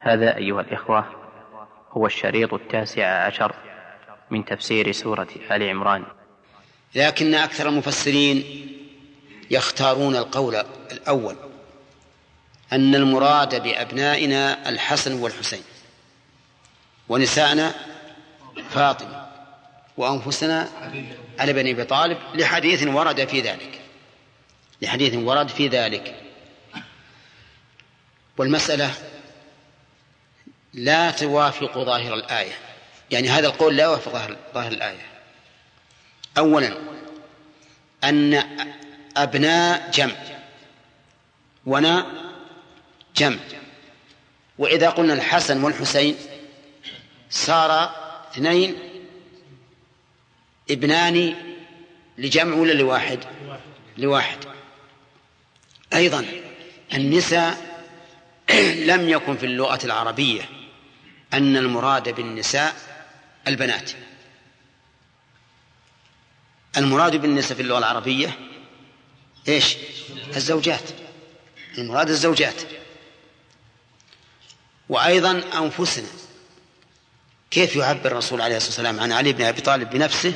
هذا أيها الإخوة هو الشريط التاسع عشر من تفسير سورة آل عمران. لكن أكثر المفسرين يختارون القول الأول أن المراد بأبنائنا الحسن والحسين ونساءنا فاطمة وأنفسنا علي بن أبي طالب لحديث ورد في ذلك لحديث ورد في ذلك. والمسألة لا توافق ظاهر الآية. يعني هذا القول لا يوافق ظاهر, ظاهر الآية. أولا أن أبناء جمع. ونا جمع. وإذا قلنا الحسن والحسين صار اثنين ابنان لجمع ولا لواحد؟ لواحد. أيضا النساء لم يكن في اللغة العربية. أن المراد بالنساء البنات. المراد بالنساء في اللغة العربية إيش؟ الزوجات. المراد الزوجات. وأيضا أنفسنا. كيف يعبر الرسول عليه الصلاة والسلام عن علي بن أبي طالب بنفسه؟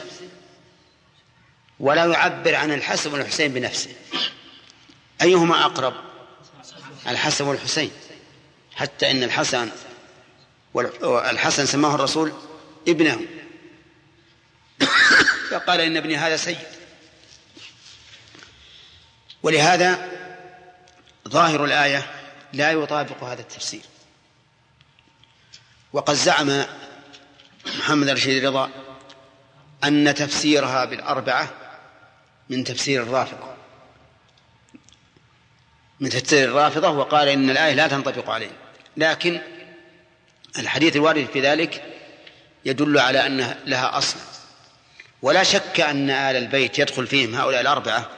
ولا يعبر عن الحسن والحسين بنفسه. أيهما أقرب؟ الحسن والحسين. حتى إن الحسن والحسن سماه الرسول ابنه. فقال إن ابني هذا سيد. ولهذا ظاهر الآية لا يطابق هذا التفسير. وقد زعم محمد رشيد رضا أن تفسيرها بالأربعة من تفسير الرافضة من تفسير الرافضة وقال إن الآية لا تنطبق عليه. لكن الحديث الوارد في ذلك يدل على أن لها أصل. ولا شك أن آل البيت يدخل فيهم هؤلاء الأربعة.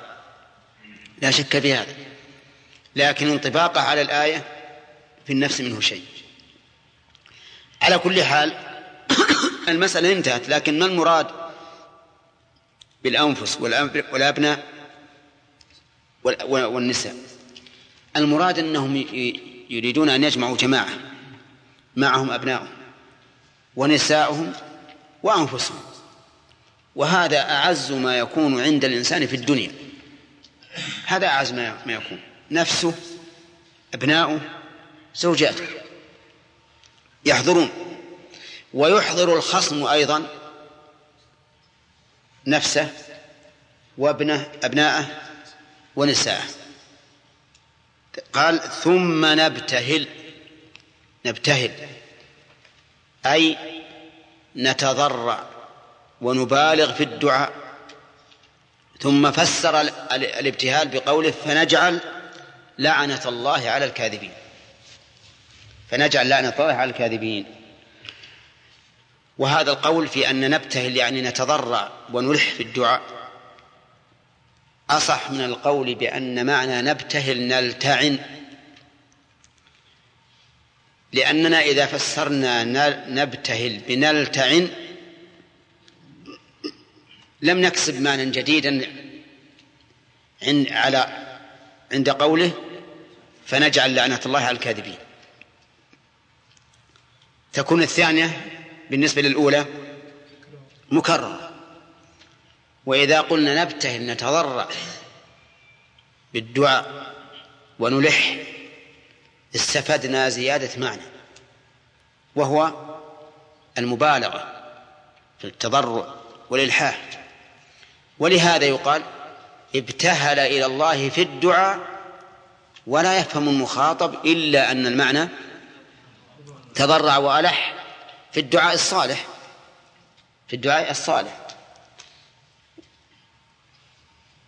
لا شك في هذا. لكن انطباقه على الآية في النفس منه شيء. على كل حال المسألة انتهت لكن ما المراد بالأنفس والأبناء والنساء؟ المراد أنهم يريدون أن يجمعوا جماعة. معهم أبناؤهم ونساؤهم وأنفسهم. وهذا أعز ما يكون عند الإنسان في الدنيا. هذا أعز ما يكون. نفسه أبناؤه زوجاته. يحضرون. ويحضر الخصم أيضا نفسه وابنه أبناءه ونساءه. قال ثم نبتهل نبتهل أي نتضرع ونبالغ في الدعاء. ثم فسر الابتهال بقوله فنجعل لعنة الله على الكاذبين. فنجعل لعنة الله على الكاذبين. وهذا القول في أن نبتهل يعني نتضرع ونلح في الدعاء. أصح من القول بأن معنى نبتهل نلتعن. لأننا إذا فسرنا نبتهل بنلتعن لم نكسب معنى جديدا عند على عند قوله فنجعل لعنة الله على الكاذبين. تكون الثانية بالنسبة للأولى مكررة. وإذا قلنا نبتهل نتضرع بالدعاء ونلح استفدنا زيادة معنى وهو المبالغة في التضرع والإلحاح. ولهذا يقال ابتهل إلى الله في الدعاء ولا يفهم المخاطب إلا أن المعنى تضرع وألح في الدعاء الصالح في الدعاء الصالح.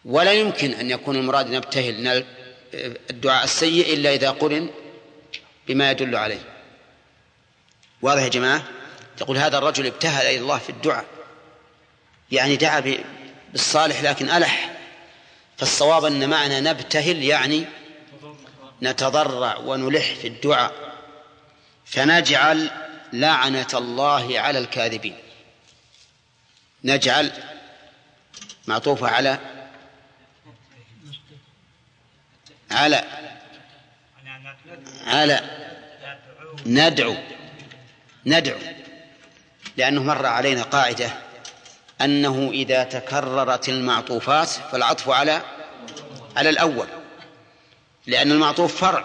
ولا يمكن أن يكون المراد نبتهل الدعاء السيء إلا إذا قرن بما يدل عليه. واضح يا جماعة؟ تقول هذا الرجل ابتهل إلى الله في الدعاء. يعني دعا بالصالح لكن ألح. فالصواب أن معنى نبتهل يعني نتضرع ونلح في الدعاء. فنجعل لعنة الله على الكاذبين. نجعل معطوفة على على على ندعو. ندعو. لأنه مر علينا قاعدة أنه إذا تكررت المعطوفات فالعطف على على الأول. لأن المعطوف فرع.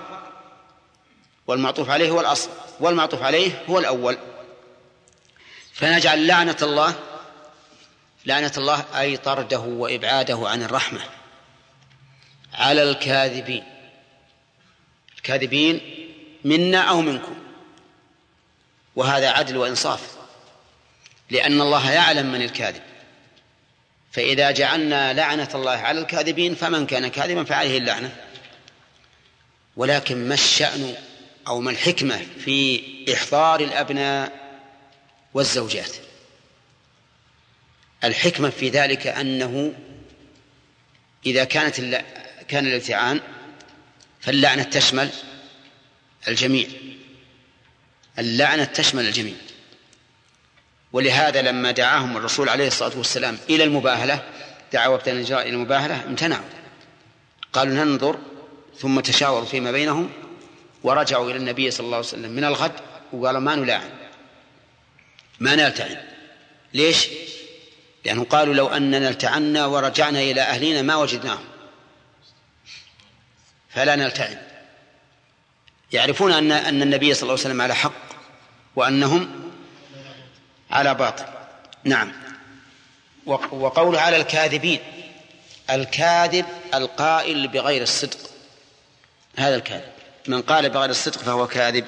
والمعطوف عليه هو الأصل. والمعطوف عليه هو الأول. فنجعل لعنة الله لعنة الله أي طرده وإبعاده عن الرحمة على الكاذبين. الكاذبين منا أو منكم. وهذا عدل وإنصاف لأن الله يعلم من الكاذب. فإذا جعلنا لعنة الله على الكاذبين فمن كان كاذبا فعليه اللعنة. ولكن ما الشأن أو ما الحكمة في إحضار الأبناء والزوجات؟ الحكمة في ذلك أنه إذا كانت كان الالتعان فاللعنة تشمل الجميع. اللعنة تشمل الجميع. ولهذا لما دعاهم الرسول عليه الصلاة والسلام إلى المباهلة ابن النجار إلى المباهلة امتنعوا. قالوا ننظر ثم تشاوروا فيما بينهم ورجعوا إلى النبي صلى الله عليه وسلم من الغد وقالوا ما نلاعن. ما نلتعن. ليش؟ لأنهم قالوا لو أننا التعنا ورجعنا إلى أهلنا ما وجدناهم. فلا نلتعن يعرفون أن أن النبي صلى الله عليه وسلم على حق وأنهم على باطل. نعم. وقوله على الكاذبين. الكاذب القائل بغير الصدق. هذا الكاذب. من قال بغير الصدق فهو كاذب.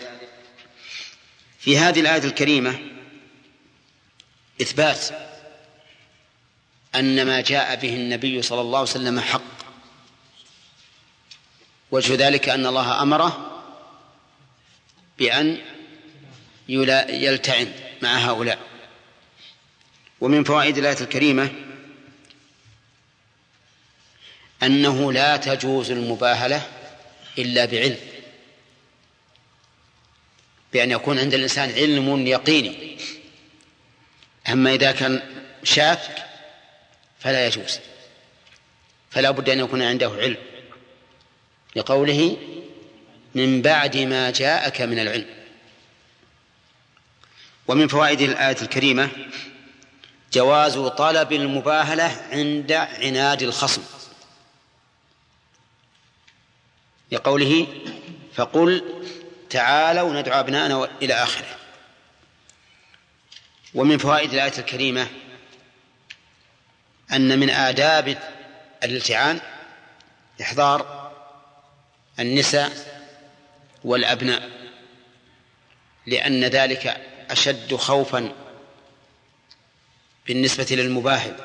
في هذه الآية الكريمة إثبات أن ما جاء به النبي صلى الله عليه وسلم حق. وجه ذلك أن الله أمره بأن يلتعن مع هؤلاء. ومن فوائد الآية الكريمة أنه لا تجوز المباهلة إلا بعلم. بأن يكون عند الإنسان علم يقيني. أما إذا كان شاك فلا يجوز. فلا بد أن يكون عنده علم. لقوله من بعد ما جاءك من العلم. ومن فوائد الآية الكريمة جواز طلب المباهلة عند عناد الخصم. لقوله فقل تعالوا ندعو أبناءنا إلى آخره. ومن فوائد الآية الكريمة أن من آداب الالتعان إحضار النساء والأبناء لأن ذلك أشد خوفا بالنسبة للمباهل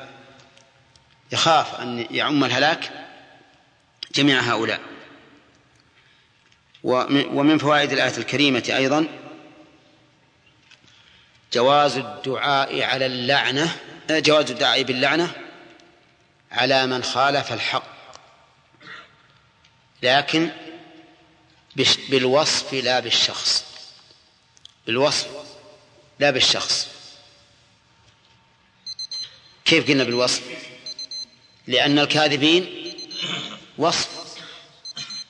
يخاف أن يعم الهلاك جميع هؤلاء. ومن فوائد الآية الكريمة أيضا جواز الدعاء على اللعنة جواز الدعاء باللعنة على من خالف الحق. لكن بالوصف لا بالشخص. بالوصف لا بالشخص. كيف قلنا بالوصف؟ لأن الكاذبين وصف.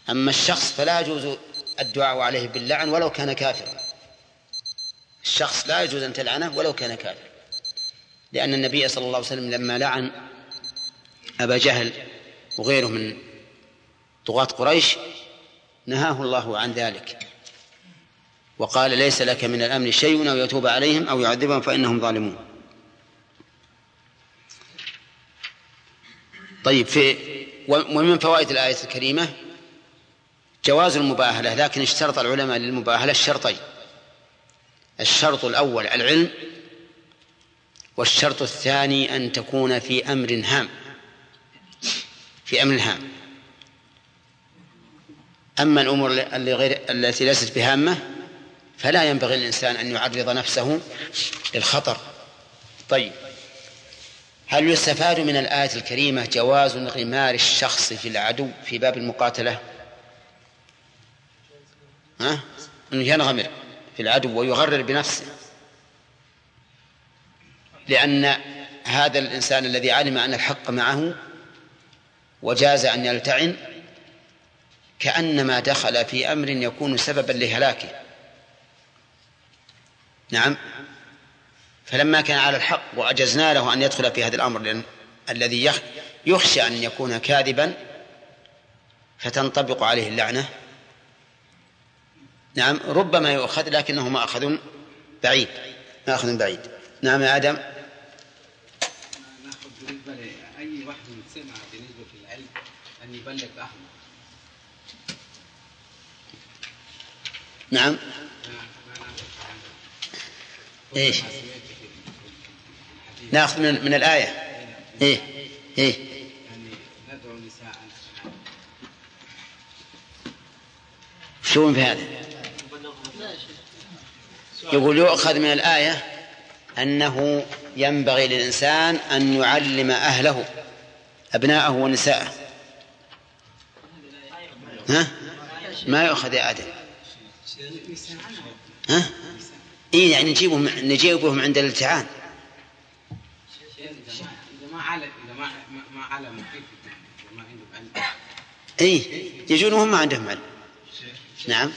أما الشخص فلا يجوز الدعاء عليه باللعن ولو كان كافرا. الشخص لا يجوز أن تلعنه ولو كان كافرا. لأن النبي صلى الله عليه وسلم لما لعن أبا جهل وغيره من طغاة قريش نهاه الله عن ذلك. وقال ليس لك من الأمر شيء أو يتوب عليهم أو يعذبهم فإنهم ظالمون. طيب في ومن فوائد الآية الكريمة جواز المباهلة لكن اشترط العلماء للمباهلة الشرطين الشرط الأول العلم والشرط الثاني أن تكون في أمر هام في أمر هام. أما الأمور اللي غير التي ليست بهامة فلا ينبغي للإنسان أن يعرض نفسه للخطر. طيب. هل يستفاد من الآية الكريمة جواز انغمار الشخص في العدو في باب المقاتلة؟ ها؟ أنه ينغمر في العدو ويغرر بنفسه. لأن هذا الإنسان الذي علم أن الحق معه وجاز أن يلتعن كأنما دخل في أمر يكون سببا لهلاكه. نعم. فلما كان على الحق وأجزنا له أن يدخل في هذا الأمر لأن الذي يخشى أن يكون كاذبا فتنطبق عليه اللعنة. نعم. ربما يؤخذ لكنه ما أخذ بعيد. ما أخذ بعيد. نعم يا آدم. نأخذ بالنسبة لأي واحد سمع بالنسبة للعلم أن يبلغ أحمد نعم. إيش؟ ناخذ من, من الآية. إيه إيه. شو في هذا؟ يقول يؤخذ من الآية أنه ينبغي للإنسان أن يعلم أهله أبناءه ونساءه. ها؟ ما يؤخذ يا آدم ها؟ إيه يعني نجيبهم نجيبهم عند الامتحان إذا ما علم ما ما علم كيف ما عنده علم إيه يجون وهم ما عندهم علم. نعم.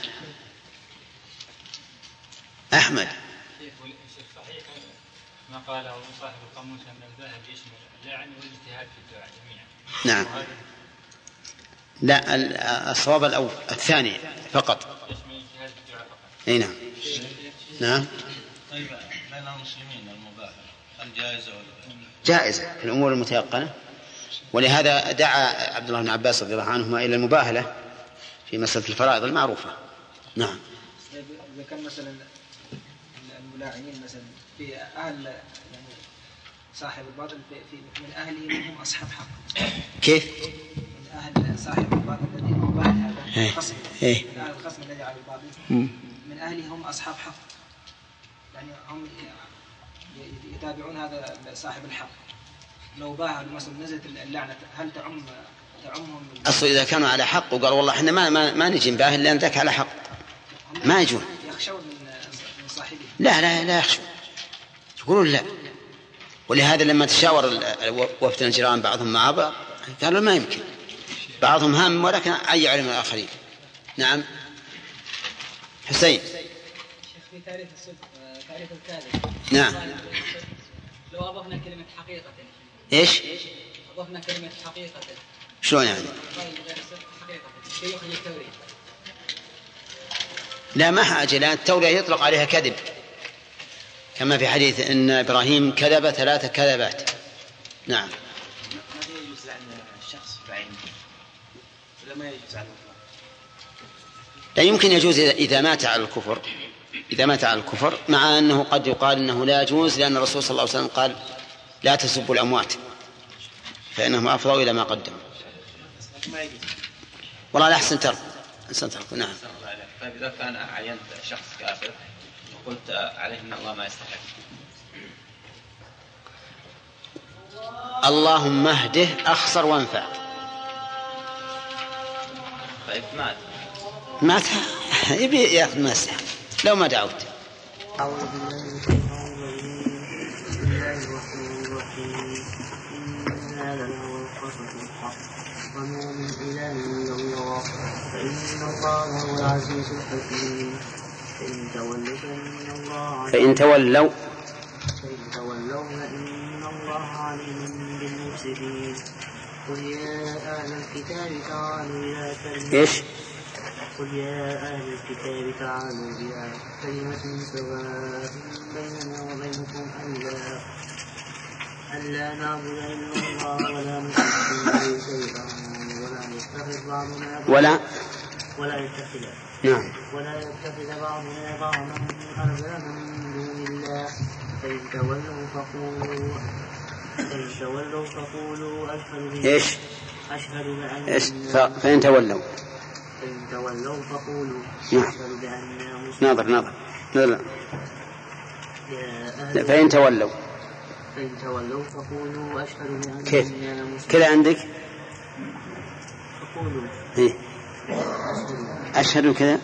صحيح ما قاله صاحب القاموس أن الذهب يشمل اللعن والاجتهاد في الدعاء جميعا. نعم. لا ال- الصواب الأول الثاني فقط. أي نعم نعم طيب بين المسلمين المباح هل جائزة ولا جائزة في الأمور المتيقنة ولهذا دعا عبد الله بن عباس رضي الله عنهما إلى المباهلة في مسألة الفرائض المعروفة نعم إذا كان مثلا الملاعنين مثلا في أهل يعني صاحب الباطل في, من أهله هم أصحاب حق كيف؟ من أهل صاحب الباطل الذي هو هذا إيه. الخصم إيه. من الخصم الذي على الباطل. من أهله هم أصحاب حق. يعني هم يتابعون هذا صاحب الحق. لو باهوا مثلا نزلت اللعنة هل تعم تعمهم؟ أصل إذا كانوا على حق وقالوا والله إحنا ما ما, ما نجي نباهل لأن ذاك على حق. ما يجون. يخشون من صاحبه لا لا لا يخشوا يقولون لا. ولهذا لما تشاور وفد الجيران بعضهم مع بعض قالوا ما يمكن. بعضهم هم ولكن أي علم الآخرين نعم. حسين. شيخ في تعريف الصدق تعريف الكاذب نعم. لو أضفنا كلمة حقيقة. إيش؟ أضفنا كلمة حقيقة. شلون يعني؟ يخرج التوريه لا ما حاجة لأن التورية يطلق عليها كذب. كما في حديث أن إبراهيم كذب ثلاث كذبات. نعم. ماذا يجوز عن الشخص بعينه. ولا ما يجوز على الإطلاق لا يمكن يجوز إذا- مات على الكفر إذا مات على الكفر مع أنه قد يقال أنه لا يجوز لأن الرسول صلى الله عليه وسلم قال لا تسبوا الأموات فإنهم أفضوا إلى ما قدموا. والله لا أحسن ترك أحسن ترك نعم. طيب إذا كان عينت شخص كافر وقلت عليه أن الله ما يستحق. اللهم اهده أخسر وانفع. طيب مات. مات يبي ياخذ ما يستحق لو ما دعوت. أعوذ بالله وما من إله إلا الله فإن الله هو العزيز الحكيم فإن تولوا فإن الله فإن تولوا فإن تولوا فإن الله عليم بالمفسدين قل يا أهل الكتاب تعالوا إلى كلمة إيش؟ قل يا أهل الكتاب تعالوا إلى كلمة سواء بيننا وبينكم ألا ألا نعبد إلا الله ولا نشرك به شيئا ولا يتخذ بعضنا ولا ولا يتخذ نعم. ولا يتخذ بعضنا بعضا أربابا من دون الله. فإن تولوا فقولوا فإن تولوا فقولوا أشهد إيش؟ أشهد بأن إيش؟ فإن تولوا. فإن تولوا فقولوا نعم. بأننا مسلمون. ناظر ناظر. لا لا. فإن تولوا. فإن تولوا فقولوا أشهد بأننا كيف؟ كذا عندك؟ فقولوا. إيه. أشهد. كذا؟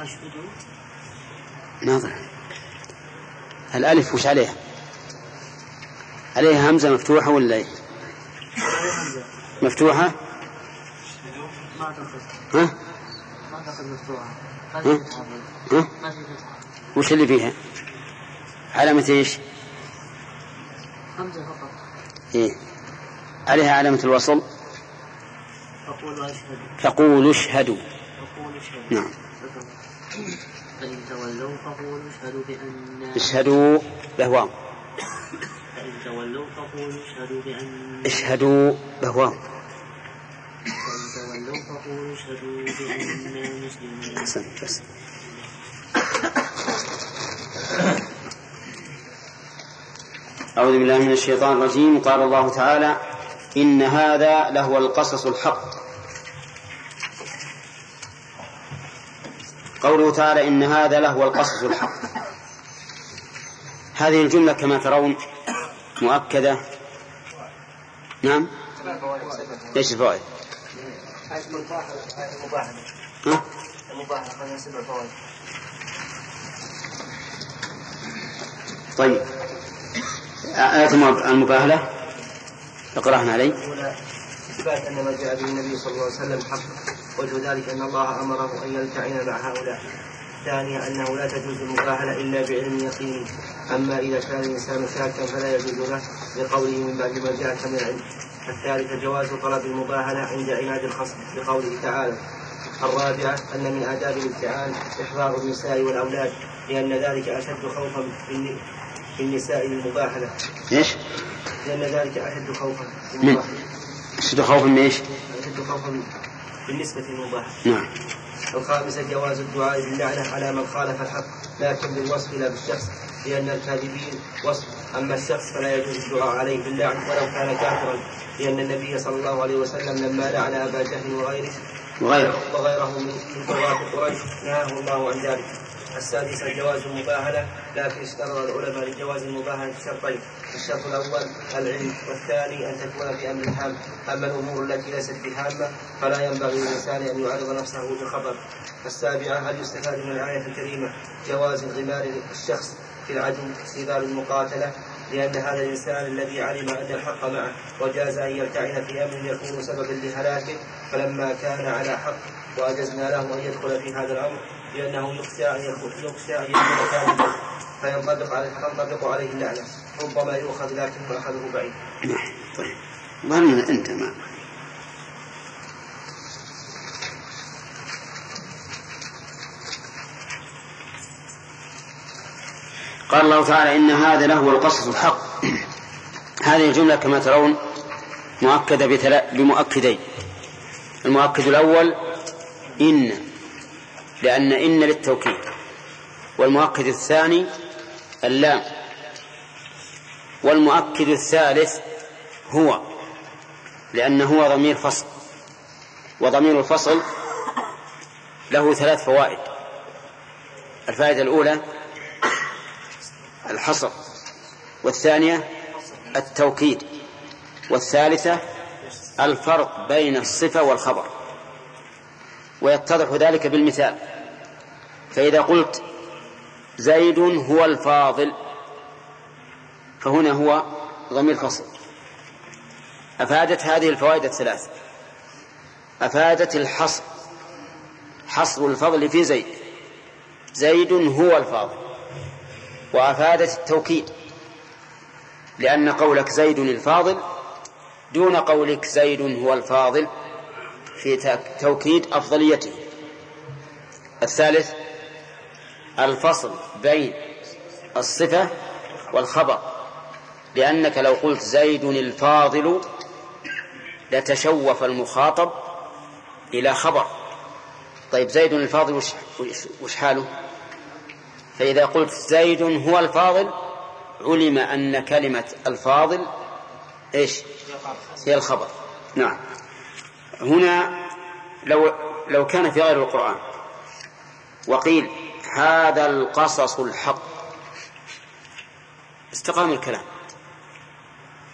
أشهد. ناظر. الألف وش عليها؟ عليها همزة مفتوحة ولا إيه؟ مفتوحة؟ ما ها؟ ما مفتوحة ها؟ ما في فتحة وش اللي فيها؟ علامة إيش؟ همزة فقط. إيه؟ عليها علامة الوصل؟ تقول اشهدوا. أقول اشهد. نعم. فإن تولوا فقولوا اشهدوا بأننا اشهدوا بهوام فإن تولوا فقولوا اشهدوا بأننا اشهدوا بهوام أعوذ بالله من الشيطان الرجيم. قال الله تعالى إن هذا لهو القصص الحق. قوله تعالى إن هذا لهو القصص الحق. هذه الجملة كما ترون مؤكدة. نعم؟ إيش الفوائد؟ ها؟ طيب آية المباهلة. اقرأنا علي. إثبات أن ما جاء به النبي صلى الله عليه وسلم حق. وجه ذلك أن الله أمره أن يلتعن مع هؤلاء. الثانية أنه لا تجوز المباهلة إلا بعلم يقين. أما إذا كان الإنسان شاكا فلا يجوز له لقوله من بعد ما جاءك من العلم الثالثة جواز طلب المباهلة عند عناد الخصم لقوله تعالى الرابعة أن من آداب الامتحان إحضار النساء والأولاد لأن ذلك أشد خوفا بالن- بالنساء للمباهلة إيش؟ لأن ذلك أشد خوفا من؟ أشد خوفا من إيش؟ أشد خوفا بالنسبة للمباهلة نعم. الخامسة جواز الدعاء باللعنة على من خالف الحق لكن بالوصف لا بالشخص لأن الكاذبين وصف. أما الشخص فلا يجوز الدعاء عليه باللعن ولو كان كافرا. لأن النبي صلى الله عليه وسلم لما لعن أبا جهل وغيره وغيره. وغيره من طغاة قريش نهاه الله عن ذلك. السادسة جواز المباهلة. لكن اشترط العلماء لجواز المباهلة شرطين. الشرط الأول العلم والثاني أن تكون في أمر هام. أما الأمور التي ليست بهامة فلا ينبغي للإنسان أن يعرض نفسه بخبر السابعة هل يستفاد من الآية الكريمة جواز انغمار الشخص في العدو استدار المقاتلة؟ لأن هذا الإنسان الذي علم أن الحق معه وجاز أن يلتعن في أمر يكون سببا لهلاكه. فلما كان على حق وأجزنا له أن يدخل في هذا الأمر لأنه يخشى أن يخشى أن يكون كاذبا. فينطبق عليه تنطبق عليه اللعنة ربما يؤخذ لكن مأخذه بعيد. نعم طيب. ظننا أنت ما قال الله تعالى إن هذا لهو القصص الحق. هذه الجملة كما ترون مؤكدة بمؤكدين. المؤكد الأول إن لأن إن للتوكيد. والمؤكد الثاني اللام. والمؤكد الثالث هو لأنه هو ضمير فصل. وضمير الفصل له ثلاث فوائد. الفائدة الأولى الحصر. والثانية التوكيد. والثالثة الفرق بين الصفة والخبر. ويتضح ذلك بالمثال. فإذا قلت زيد هو الفاضل فهنا هو ضمير فصل. أفادت هذه الفوائد الثلاث. أفادت الحصر حصر الفضل في زيد. زيد هو الفاضل. وأفادت التوكيد لأن قولك زيد الفاضل دون قولك زيد هو الفاضل في توكيد أفضليته. الثالث الفصل بين الصفة والخبر لأنك لو قلت زيد الفاضل لتشوف المخاطب إلى خبر. طيب زيد الفاضل وش, وش حاله؟ فإذا قلت زيد هو الفاضل علم أن كلمة الفاضل إيش؟ هي الخبر. نعم. هنا لو لو كان في غير القرآن وقيل هذا القصص الحق استقام الكلام.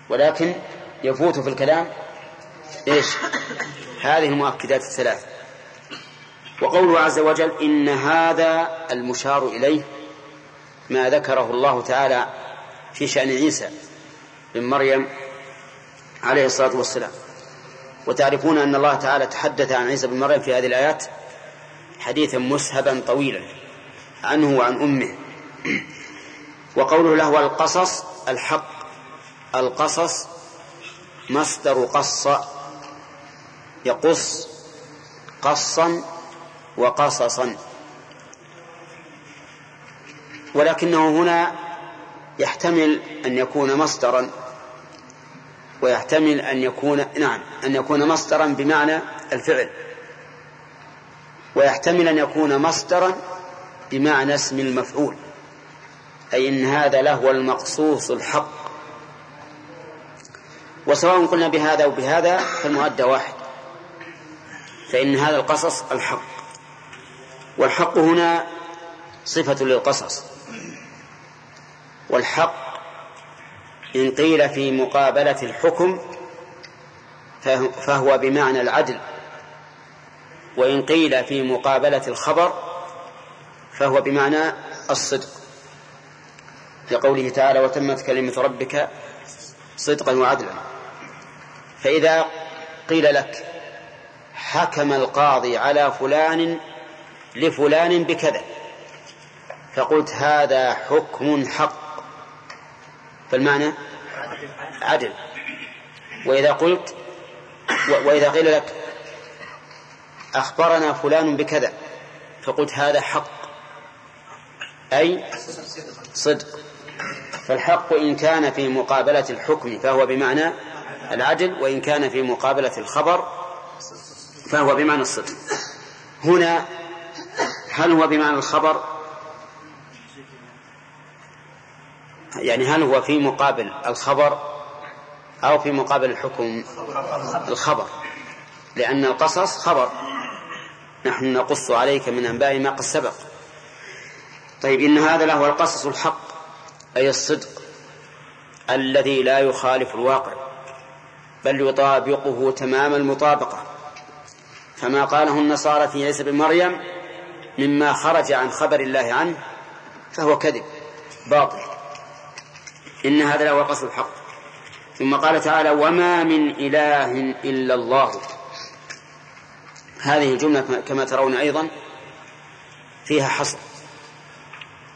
ولكن يفوت في الكلام إيش؟ هذه المؤكدات الثلاث. وقوله عز وجل إن هذا المشار إليه ما ذكره الله تعالى في شأن عيسى بن مريم عليه الصلاة والسلام. وتعرفون أن الله تعالى تحدث عن عيسى بن مريم في هذه الآيات حديثا مسهبا طويلا عنه وعن أمه. وقوله له القصص الحق القصص مصدر قص يقص قصا وقصصا. ولكنه هنا يحتمل أن يكون مصدرا. ويحتمل أن يكون نعم أن يكون مصدرا بمعنى الفعل. ويحتمل أن يكون مصدرا بمعنى اسم المفعول. أي إن هذا لهو المقصوص الحق. وسواء قلنا بهذا أو بهذا فالمؤدى واحد. فإن هذا القصص الحق. والحق هنا صفة للقصص. والحق إن قيل في مقابلة الحكم فهو بمعنى العدل. وإن قيل في مقابلة الخبر فهو بمعنى الصدق. لقوله تعالى وتمت كلمة ربك صدقا وعدلا فإذا قيل لك حكم القاضي على فلان لفلان بكذا. فقلت هذا حكم حق. فالمعنى عدل. وإذا قلت وإذا قيل لك أخبرنا فلان بكذا فقلت هذا حق. أي صدق. فالحق إن كان في مقابلة الحكم فهو بمعنى العدل وإن كان في مقابلة الخبر فهو بمعنى الصدق. هنا هل هو بمعنى الخبر؟ يعني هل هو في مقابل الخبر أو في مقابل الحكم؟ الخبر. لأن القصص خبر. نحن نقص عليك من أنباء ما قد سبق. طيب إن هذا له القصص الحق أي الصدق الذي لا يخالف الواقع بل يطابقه تمام المطابقة. فما قاله النصارى في عيسى بن مريم مما خرج عن خبر الله عنه فهو كذب باطل. إن هذا له القصد الحق. ثم قال تعالى وما من إله إلا الله. هذه الجملة كما ترون أيضا فيها حصر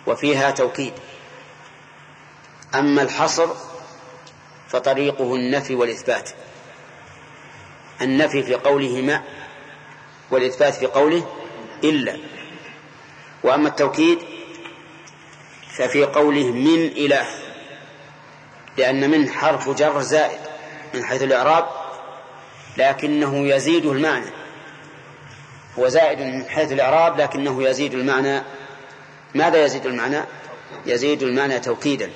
وفيها توكيد. أما الحصر فطريقه النفي والإثبات. النفي في قوله ما والإثبات في قوله إلا. وأما التوكيد ففي قوله من إله لأن من حرف جر زائد من حيث الإعراب لكنه يزيد المعنى. هو زائد من حيث الإعراب لكنه يزيد المعنى. ماذا يزيد المعنى؟ يزيد المعنى توكيدا.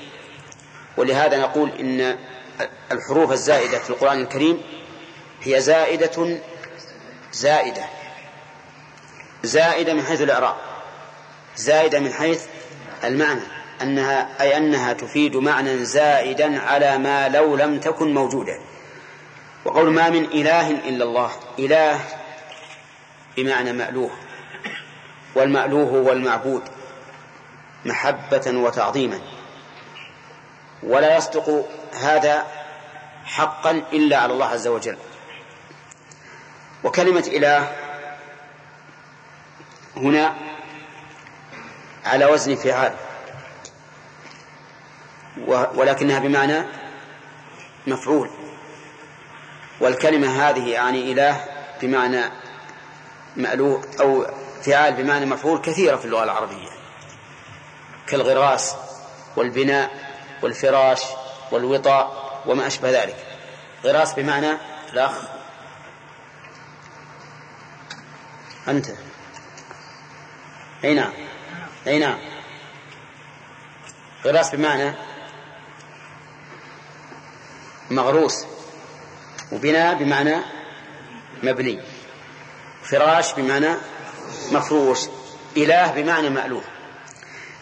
ولهذا نقول إن الحروف الزائدة في القرآن الكريم هي زائدة زائدة زائدة من حيث الإعراب. زائدة من حيث المعنى أنها أي أنها تفيد معنى زائدا على ما لو لم تكن موجودة. وقول ما من إله إلا الله إله بمعنى مألوه والمألوه هو المعبود محبة وتعظيما. ولا يصدق هذا حقا إلا على الله عز وجل. وكلمة إله هنا على وزن فعال. ولكنها بمعنى مفعول. والكلمة هذه يعني إله بمعنى مألوه أو فعال بمعنى مفعول كثيرة في اللغة العربية. كالغراس والبناء والفراش والوطاء وما أشبه ذلك. غراس بمعنى الأخ. أنت. أي نعم. أي نعم. غراس بمعنى مغروس وبناء بمعنى مبني فراش بمعنى مفروش إله بمعنى مألوه.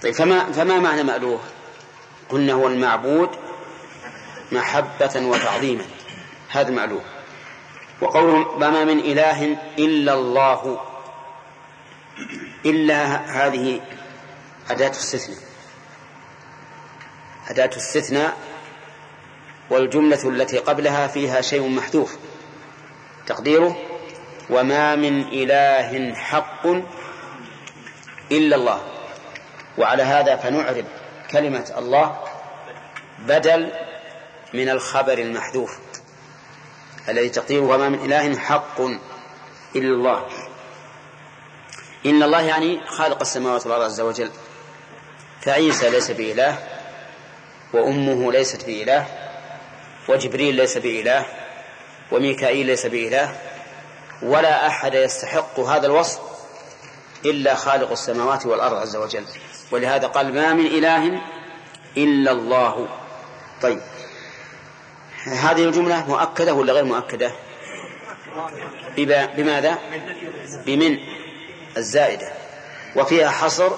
طيب فما, فما معنى مألوه؟ قلنا هو المعبود محبة وتعظيما هذا مألوه. وقوله ما من إله إلا الله إلا هذه أداة استثناء أداة استثناء والجملة التي قبلها فيها شيء محذوف. تقديره وما من إله حق إلا الله. وعلى هذا فنعرب كلمة الله بدل من الخبر المحذوف. الذي تقديره وما من إله حق إلا الله. إن الله يعني خالق السماوات والأرض عز وجل. فعيسى ليس بإله وأمه ليست بإله وجبريل ليس بإله وميكائيل ليس بإله ولا أحد يستحق هذا الوصف إلا خالق السماوات والأرض عز وجل. ولهذا قال ما من إله إلا الله. طيب. هذه الجملة مؤكدة ولا غير مؤكدة؟ بماذا؟ بمن؟ الزائدة. وفيها حصر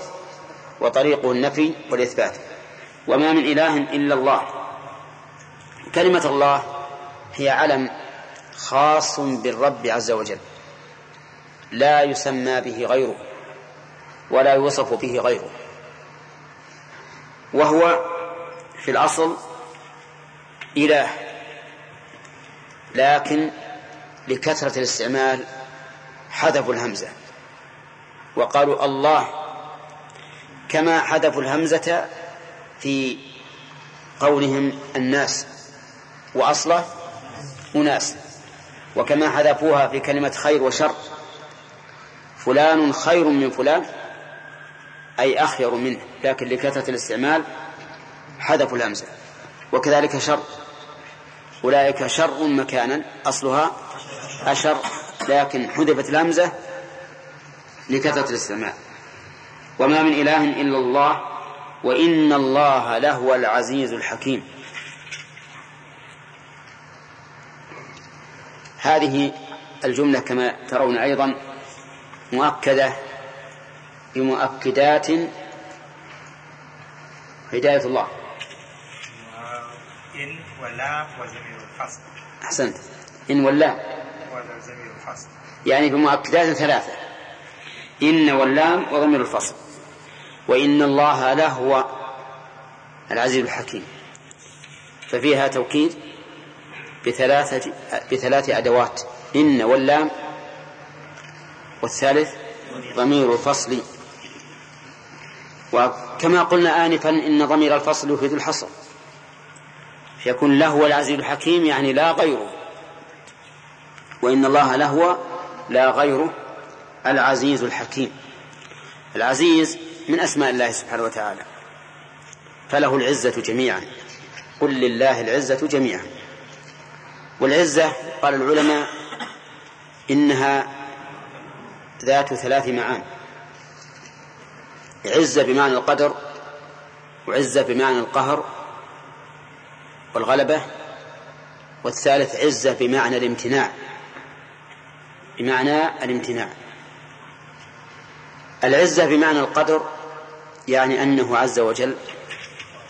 وطريقه النفي والإثبات. وما من إله إلا الله. كلمة الله هي علم خاص بالرب عز وجل. لا يسمى به غيره ولا يوصف به غيره. وهو في الأصل إله. لكن لكثرة الاستعمال حذفوا الهمزة. وقالوا الله كما حذفوا الهمزة في قولهم الناس وأصله أناس. وكما حذفوها في كلمة خير وشر. فلان خير من فلان أي أخير منه. لكن لكثرة الاستعمال حذفوا الهمزة. وكذلك شر. أولئك شر مكانا. أصلها أشر. لكن حذفت الهمزة لكثرة الاستعمال. وما من إله إلا الله وإن الله لهو العزيز الحكيم. هذه الجملة كما ترون أيضا مؤكدة بمؤكدات هداية الله. إن واللام وزمير الفصل. أحسنت. إن واللام وزمير الفصل. يعني بمؤكدات ثلاثة. إن واللام وضمير الفصل. وإن الله لهو العزيز الحكيم. ففيها توكيد بثلاثة بثلاث أدوات إن واللام والثالث ضمير الفصل. وكما قلنا آنفا إن ضمير الفصل يفيد الحصر. فيكون لهو العزيز الحكيم يعني لا غيره. وإن الله لهو لا غيره العزيز الحكيم. العزيز من أسماء الله سبحانه وتعالى. فله العزة جميعا. قل لله العزة جميعا. والعزة قال العلماء إنها ذات ثلاث معان. عزة بمعنى القدر وعزة بمعنى القهر والغلبة والثالث عزة بمعنى الامتناع. بمعنى الامتناع. العزة بمعنى القدر يعني أنه عز وجل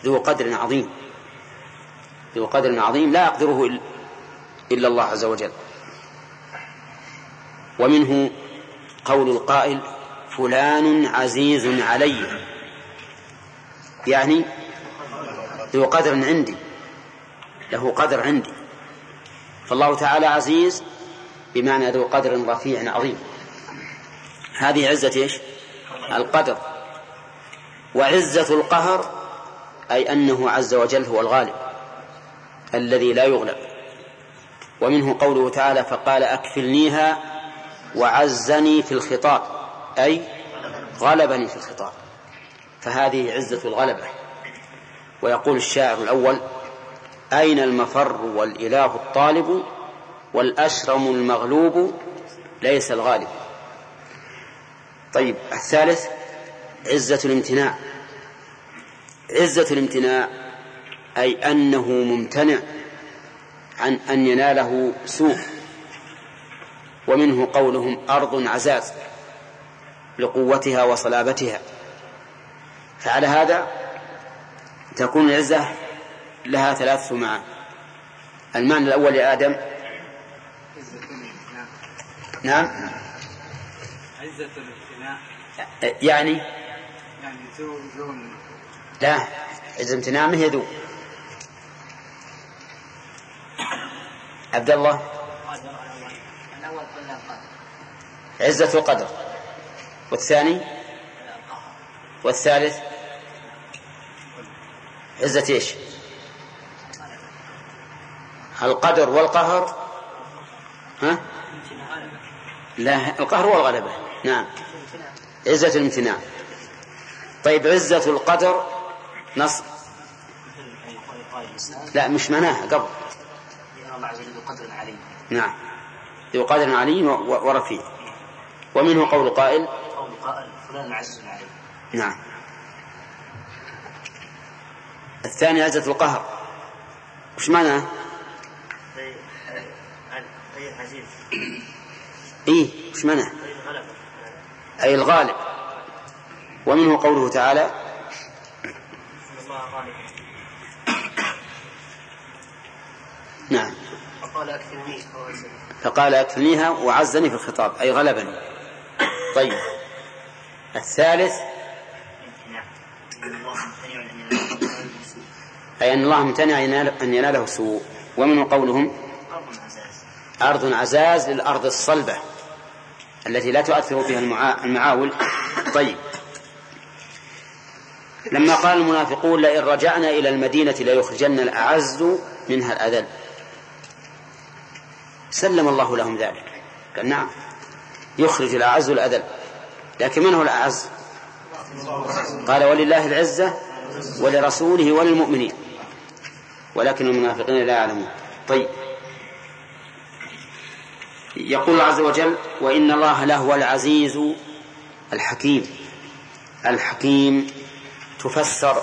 ذو قدر عظيم. ذو قدر عظيم لا يقدره إلا الله عز وجل. ومنه قول القائل فلان عزيز علي. يعني ذو قدر عندي له قدر عندي. فالله تعالى عزيز بمعنى ذو قدر رفيع عظيم. هذه عزة إيش؟ القدر. وعزة القهر أي أنه عز وجل هو الغالب الذي لا يغلب. ومنه قوله تعالى فقال أكفلنيها وعزني في الخطاب أي غلبني في الخطاب. فهذه عزة الغلبة. ويقول الشاعر الأول أين المفر والإله الطالب والأشرم المغلوب ليس الغالب. طيب الثالث عزة الامتناع. عزة الامتناع أي أنه ممتنع عن أن يناله سوء ومنه قولهم أرض عزاز لقوتها وصلابتها. فعلى هذا تكون العزة لها ثلاث معان المعنى الأول يا آدم. نعم. عزة الامتناع. يعني لا ما هي ذو عبد الله. عزة القدر. والثاني؟ والثالث؟ عزة إيش؟ القدر والقهر. ها؟ لا القهر والغلبة. نعم. عزة الامتناع. طيب عزة القدر نص. لا مش معناها قبل. عليم نعم. ذو قدر علي ورفيع. ومنه قول قائل. قول قائل فلان عز عليم نعم. الثاني عزة القهر. وش معناه؟ عزيز إيه وش معناه؟ أي الغالب. ومنه قوله تعالى نعم. فقال أكفلنيها وعزني في الخطاب أي غلبني. طيب. الثالث. أي أن الله امتنع أن يناله سوء. ومنه قولهم أرض عزاز للأرض الصلبة التي لا تؤثر فيها المعاول. طيب. لما قال المنافقون لئن رجعنا إلى المدينة ليخرجن الأعز منها الأذل. سلم الله لهم ذلك. قال نعم. يخرج الأعز الأذل. لكن من هو الأعز؟ قال ولله العزة ولرسوله وللمؤمنين. ولكن المنافقين لا يعلمون. طيب. يقول الله عز وجل وإن الله لهو العزيز الحكيم. الحكيم. تفسر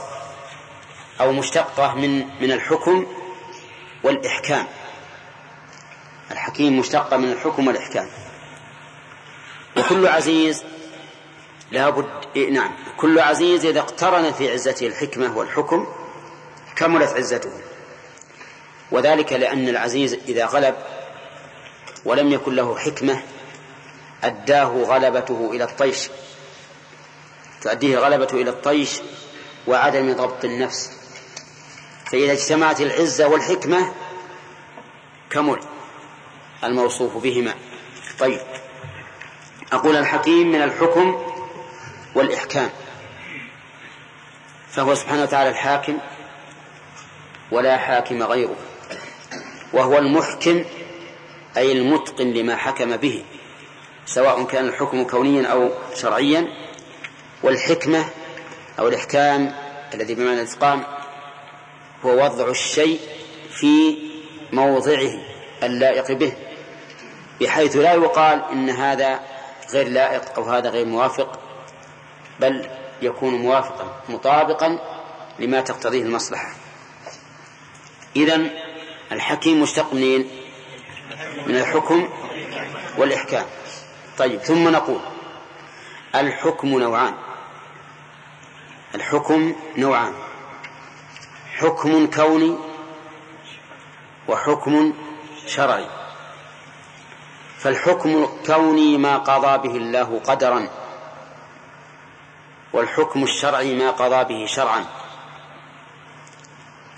أو مشتقة من من الحكم والإحكام. الحكيم مشتقة من الحكم والإحكام. وكل عزيز لابد إيه نعم. كل عزيز إذا اقترن في عزته الحكمة والحكم كملت عزته. وذلك لأن العزيز إذا غلب ولم يكن له حكمة أداه غلبته إلى الطيش. تؤديه غلبته إلى الطيش وعدم ضبط النفس. فإذا اجتمعت العزة والحكمة كمل الموصوف بهما. طيب. أقول الحكيم من الحكم والإحكام. فهو سبحانه وتعالى الحاكم ولا حاكم غيره. وهو المحكم أي المتقن لما حكم به سواء كان الحكم كونيا أو شرعيا. والحكمة أو الإحكام الذي بمعنى الإتقان هو وضع الشيء في موضعه اللائق به بحيث لا يقال إن هذا غير لائق أو هذا غير موافق بل يكون موافقا مطابقا لما تقتضيه المصلحة إذن الحكيم مشتق منين؟ من الحكم والإحكام طيب ثم نقول الحكم نوعان الحكم نوعان. حكم كوني وحكم شرعي. فالحكم الكوني ما قضى به الله قدرا والحكم الشرعي ما قضى به شرعا.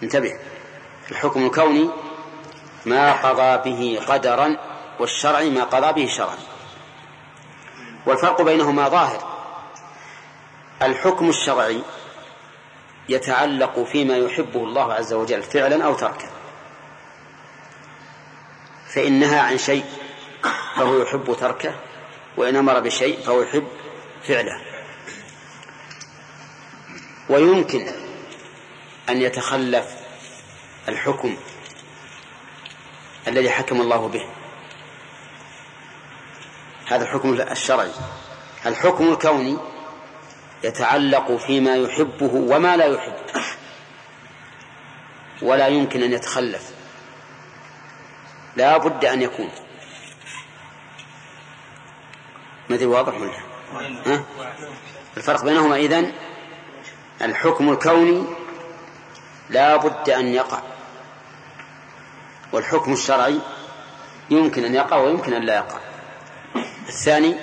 انتبه. الحكم الكوني ما قضى به قدرا والشرعي ما قضى به شرعا. والفرق بينهما ظاهر. الحكم الشرعي يتعلق فيما يحبه الله عز وجل فعلا أو تركا. فإن نهى عن شيء فهو يحب تركه وإن أمر بشيء فهو يحب فعله. ويمكن أن يتخلف الحكم الذي حكم الله به. هذا الحكم الشرعي. الحكم الكوني يتعلق فيما يحبه وما لا يحب ولا يمكن أن يتخلف. لا بد أن يكون. مثل واضح ولا؟ الفرق بينهما إذن الحكم الكوني لا بد أن يقع. والحكم الشرعي يمكن أن يقع ويمكن أن لا يقع. الثاني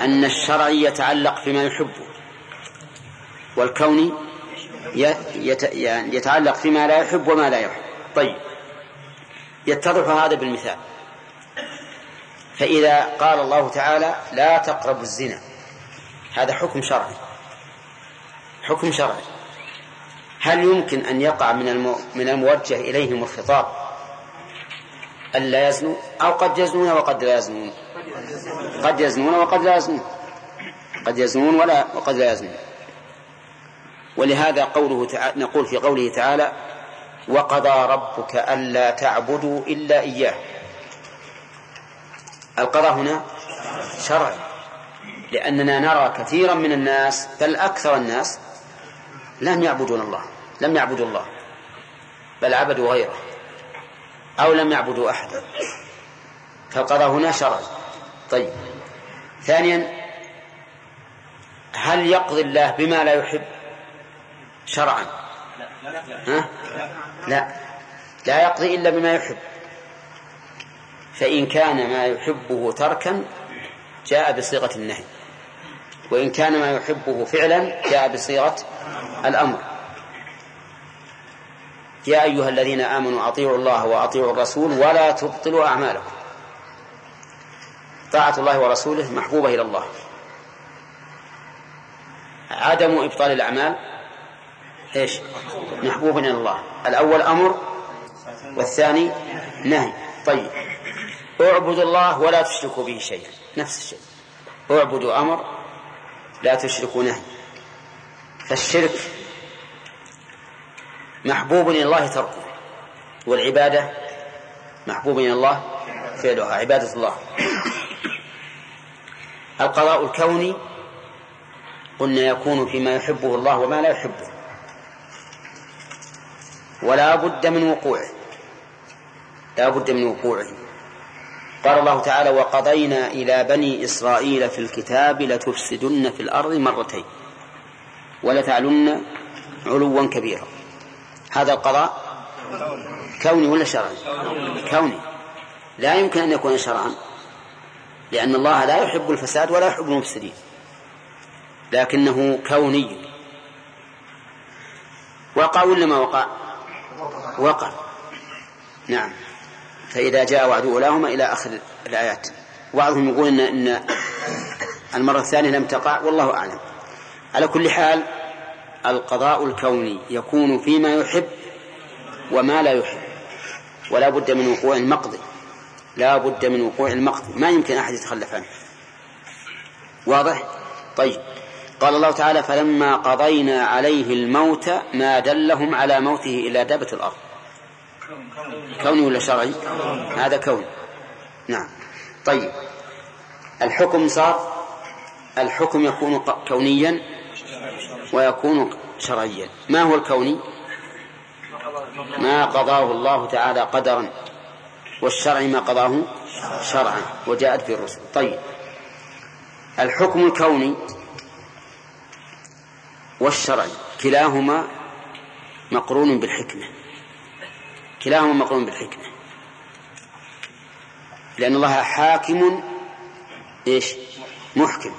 أن الشرعي يتعلق فيما يحبه والكوني يعني يتعلق فيما لا يحب وما لا يحب طيب. يتضح هذا بالمثال. فإذا قال الله تعالى لا تقربوا الزنا. هذا حكم شرعي. حكم شرعي. هل يمكن أن يقع من. من الموجه إليهم الخطاب ألا يزنوا أو قد يزنون وقد لا يزنون؟ قد يزنون وقد لا يزنون. قد يزنون ولا وقد لا يزنون. ولهذا قوله تعالى نقول في قوله تعالى وقضى ربك ألا تعبدوا إلا إياه. القضاء هنا شرعي لأننا نرى كثيرا من الناس بل أكثر الناس لم يعبدون الله لم يعبدوا الله بل عبدوا غيره أو لم يعبدوا أحدا. فالقضاء هنا شرعي. طيب. ثانيا هل يقضي الله بما لا يحب شرعا؟ ها؟ لا. لا يقضي إلا بما يحب. فإن كان ما يحبه تركا جاء بصيغة النهي. وإن كان ما يحبه فعلا جاء بصيغة الأمر. يا أيها الذين آمنوا أطيعوا الله وأطيعوا الرسول ولا تبطلوا أعمالكم. طاعة الله ورسوله محبوبة إلى الله. عدم إبطال الأعمال إيش؟ محبوب إلى الله. الأول أمر والثاني نهي. طيب. اعبدوا الله ولا تشركوا به شيئا. نفس الشيء. اعبدوا أمر لا تشركوا نهي. فالشرك محبوب إلى الله تركه والعبادة محبوب إلى الله فعلها عبادة الله. القضاء الكوني قلنا يكون فيما يحبه الله وما لا يحبه. ولا بد من وقوعه. لا بد من وقوعه. قال الله تعالى وقضينا إلى بني إسرائيل في الكتاب لتفسدن في الأرض مرتين ولتعلن علوا كبيرا. هذا القضاء كوني ولا شرعي كوني. لا يمكن أن يكون شرعا. لأن الله لا يحب الفساد ولا يحب المفسدين. لكنه كوني. وقع ولا ما وقع؟ وقع. نعم. فإذا جاء وعد أولاهما إلى آخر الآيات. بعضهم يقول إن, إن المرة الثانية لم تقع والله أعلم. على كل حال القضاء الكوني يكون فيما يحب وما لا يحب. ولا بد من وقوع المقضي. لا بد من وقوع المقضي ما يمكن أحد يتخلف عنه. واضح؟ طيب. قال الله تعالى فلما قضينا عليه الموت ما دلهم على موته إلا دابة الأرض. كوني ولا شرعي؟ هذا كوني نعم. طيب. الحكم صار؟ الحكم يكون كونيا ويكون شرعيا. ما هو الكوني؟ ما قضاه الله تعالى قدرا. والشرع ما قضاه شرعا وجاءت في الرسل. طيب. الحكم الكوني والشرعي كلاهما مقرون بالحكمة. كلاهما مقرون بالحكمة. لأن الله حاكم إيش؟ محكم.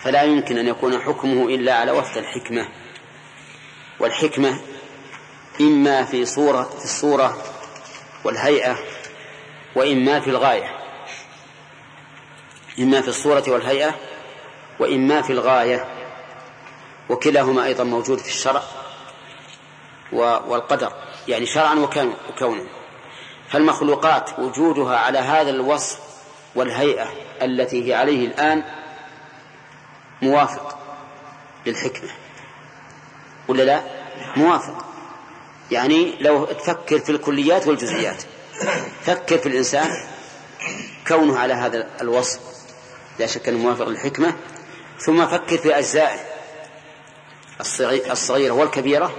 فلا يمكن أن يكون حكمه إلا على وفق الحكمة. والحكمة إما في صورة في الصورة والهيئة وإما في الغاية. إما في الصورة والهيئة وإما في الغاية. وكلاهما أيضا موجود في الشرع والقدر يعني شرعا وكونا. فالمخلوقات وجودها على هذا الوصف والهيئة التي هي عليه الآن موافق للحكمة. ولا لا؟ موافق. يعني لو تفكر في الكليات والجزئيات فكر في الإنسان كونه على هذا الوصف لا شك أنه موافق للحكمة. ثم فكر في أجزائه الصغيرة والكبيرة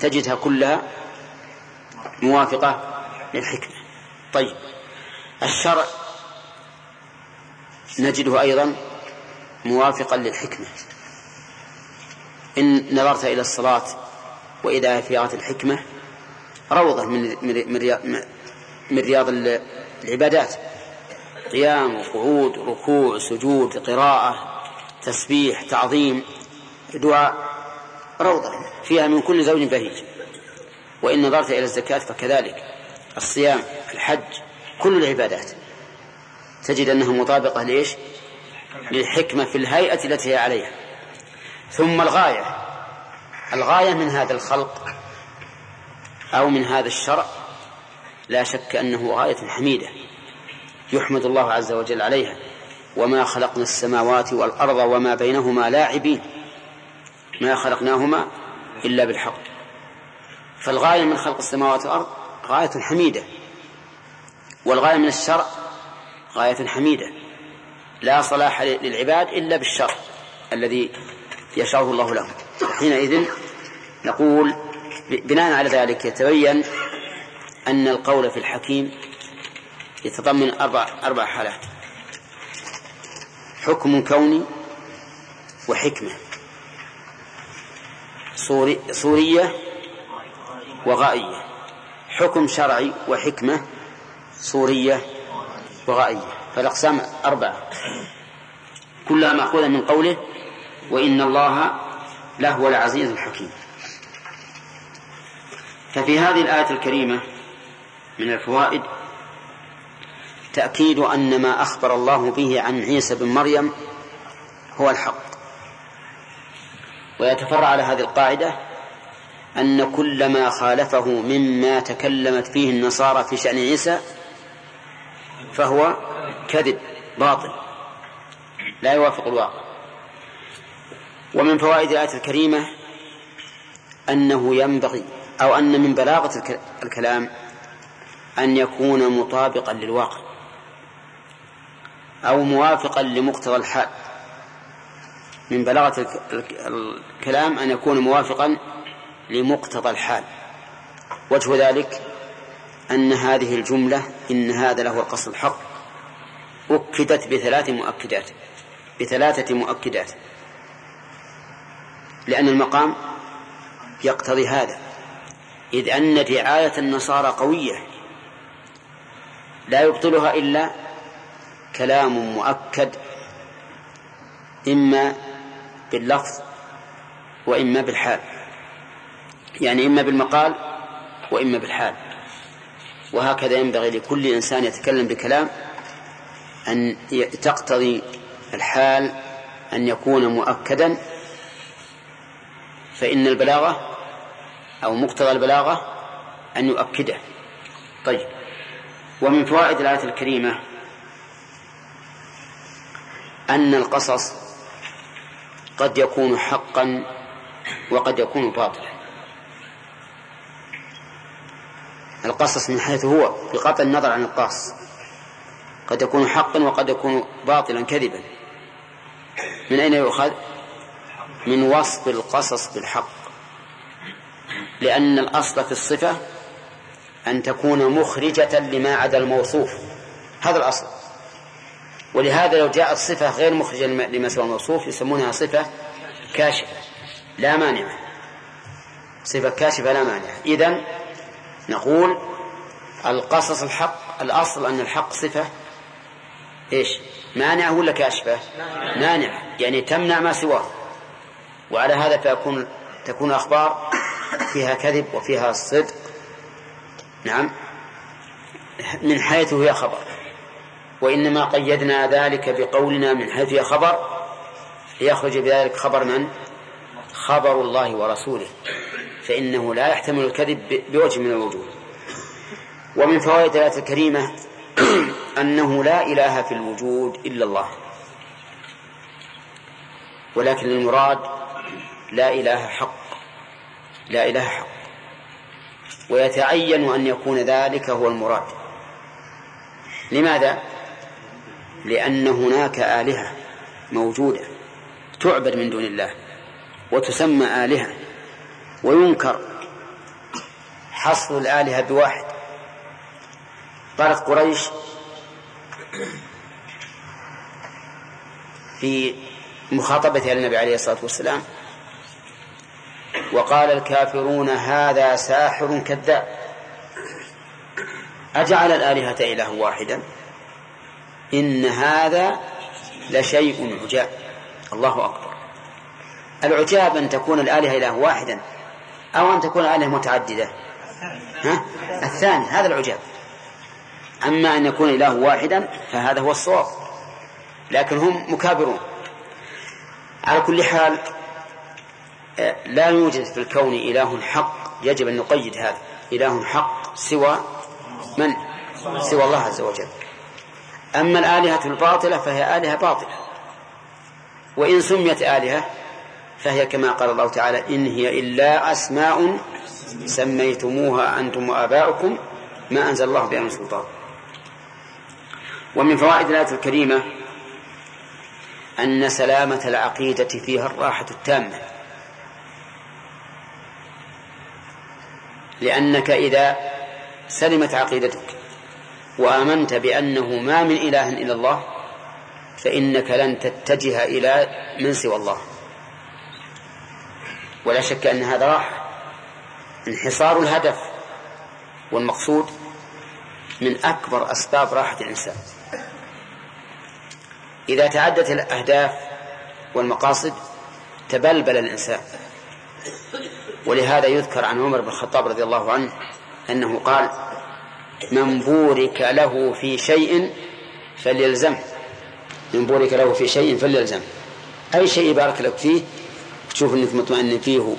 تجدها كلها موافقة للحكمة. طيب الشرع نجده أيضا موافقا للحكمة. إن نظرت إلى الصلاة وإذا في الحكمة روضة من من رياض العبادات. قيام وقعود ركوع سجود قراءة تسبيح تعظيم دعاء. روضة. فيها من كل زوج بهيج. وإن نظرت إلى الزكاة فكذلك. الصيام الحج كل العبادات. تجد أنها مطابقة ليش للحكمة في الهيئة التي هي عليها. ثم الغاية. الغاية من هذا الخلق أو من هذا الشرع لا شك أنه غاية حميدة يحمد الله عز وجل عليها. وما خلقنا السماوات والأرض وما بينهما لاعبين. ما خلقناهما إلا بالحق. فالغاية من خلق السماوات والأرض غاية حميدة. والغاية من الشرع غاية حميدة. لا صلاح للعباد إلا بالشرع الذي يشرعه الله لهم. حينئذ نقول بناء على ذلك يتبين أن القول في الحكيم يتضمن أربع أربع حالات. حكم كوني وحكمة. صوري صورية وغائية. حكم شرعي وحكمة صورية وغائية. فالأقسام أربعة. كلها مأخوذة من قوله وإن الله لهو العزيز الحكيم. ففي هذه الآية الكريمة من الفوائد تأكيد أن ما أخبر الله به عن عيسى بن مريم هو الحق. ويتفرع على هذه القاعدة أن كل ما خالفه مما تكلمت فيه النصارى في شأن عيسى فهو كذب باطل لا يوافق الواقع. ومن فوائد الآية الكريمة أنه ينبغي أو أن من بلاغة الكلام أن يكون مطابقا للواقع أو موافقا لمقتضى الحال. من بلاغة الكلام أن يكون موافقا لمقتضى الحال. وجه ذلك أن هذه الجملة إن هذا له القصد الحق أكدت بثلاث مؤكدات بثلاثة مؤكدات. لأن المقام يقتضي هذا. إذ أن دعاية النصارى قوية. لا يبطلها إلا كلام مؤكد إما باللفظ وإما بالحال. يعني إما بالمقال وإما بالحال. وهكذا ينبغي لكل إنسان يتكلم بكلام أن تقتضي الحال أن يكون مؤكدا فإن البلاغة أو مقتضى البلاغة أن يؤكده. طيب. ومن فوائد الآية الكريمة أن القصص قد يكون حقا وقد يكون باطلا. القصص من حيث هو بقطع النظر عن القاص. قد يكون حقا وقد يكون باطلا كذبا. من أين يؤخذ؟ من وصف القصص بالحق. لأن الأصل في الصفة أن تكون مخرجة لما عدا الموصوف. هذا الأصل. ولهذا لو جاءت صفة غير مخرجة لما سوى الموصوف يسمونها صفة كاشفة لا مانعة. صفة كاشفة لا مانعة. إذن نقول القصص الحق الأصل أن الحق صفة إيش؟ مانعة ولا كاشفة؟ مانعة. يعني تمنع ما سواه. وعلى هذا فيكون تكون أخبار فيها كذب وفيها صدق. نعم. من حيث هي خبر. وإنما قيدنا ذلك بقولنا من حيث هي خبر. ليخرج بذلك خبر من؟ خبر الله ورسوله. فإنه لا يحتمل الكذب بوجه من الوجوه. ومن فوائد الآية الكريمة أنه لا إله في الوجود إلا الله. ولكن المراد لا إله حق. لا إله حق. ويتعين أن يكون ذلك هو المراد. لماذا؟ لأن هناك آلهة موجودة تعبد من دون الله وتسمى آلهة وينكر حصر الآلهة بواحد. قالت قريش في مخاطبة النبي عليه الصلاة والسلام وقال الكافرون هذا ساحر كذاب. أجعل الآلهة إله واحدا؟ إن هذا لشيء عجاب. الله أكبر. العجاب أن تكون الآلهة إله واحدا أو أن تكون الآلهة متعددة. ها؟ الثاني هذا العجاب. أما أن يكون إله واحدا فهذا هو الصواب. لكن هم مكابرون. على كل حال لا يوجد في الكون إله حق. يجب أن نقيد هذا. إله حق سوى من؟ سوى الله عز وجل. أما الآلهة الباطلة فهي آلهة باطلة. وإن سميت آلهة فهي كما قال الله تعالى إن هي إلا أسماء سميتموها أنتم وآباؤكم ما أنزل الله بها من سلطان. ومن فوائد الآية الكريمة أن سلامة العقيدة فيها الراحة التامة. لأنك إذا سلمت عقيدتك وآمنت بأنه ما من إله إلا الله فإنك لن تتجه إلى من سوى الله. ولا شك أن هذا راحة انحصار الهدف والمقصود من أكبر أسباب راحة الإنسان. إذا تعدت الأهداف والمقاصد تبلبل الإنسان. ولهذا يذكر عن عمر بن الخطاب رضي الله عنه أنه قال من بورك له في شيء فليلزمه من بورك له في شيء فليلزمه أي شيء بارك لك فيه تشوف أنك مطمئن فيه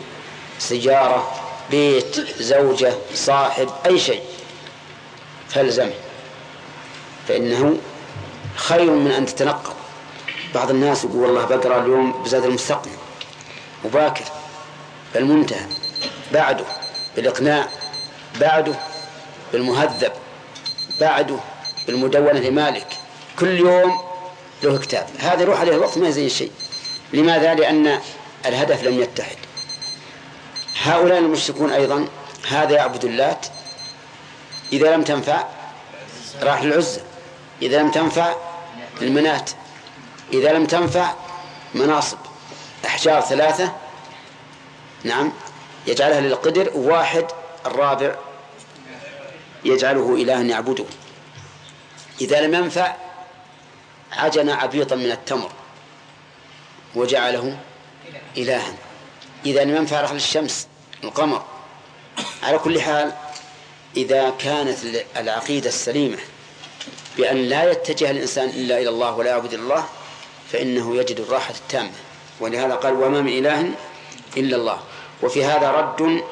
سيارة بيت زوجة صاحب أي شيء فالزمه فإنه خير من أن تتنقل. بعض الناس يقول والله بقرأ اليوم بزاد المستقبل وباكر بالمنتهى بعده بالإقناع بعده بالمهذب بعده بالمدونة لمالك. كل يوم له كتاب. هذا يروح عليه الوقت ما يزين شيء. لماذا؟ لأن الهدف لم يتحد. هؤلاء المشركون أيضا هذا يعبد اللات. إذا لم تنفع راح للعزة. إذا لم تنفع المنات إذا لم تنفع مناصب. أحجار ثلاثة نعم. يجعلها للقدر وواحد الرابع يجعله إلها يعبده إذا لم ينفع عجن عبيطا من التمر وجعله إلها. إذا لم ينفع رحل الشمس القمر. على كل حال إذا كانت العقيدة السليمة بأن لا يتجه الإنسان إلا إلى الله ولا يعبد الله فإنه يجد الراحة التامة. ولهذا قال وما من إله إلا الله. وفي هذا رد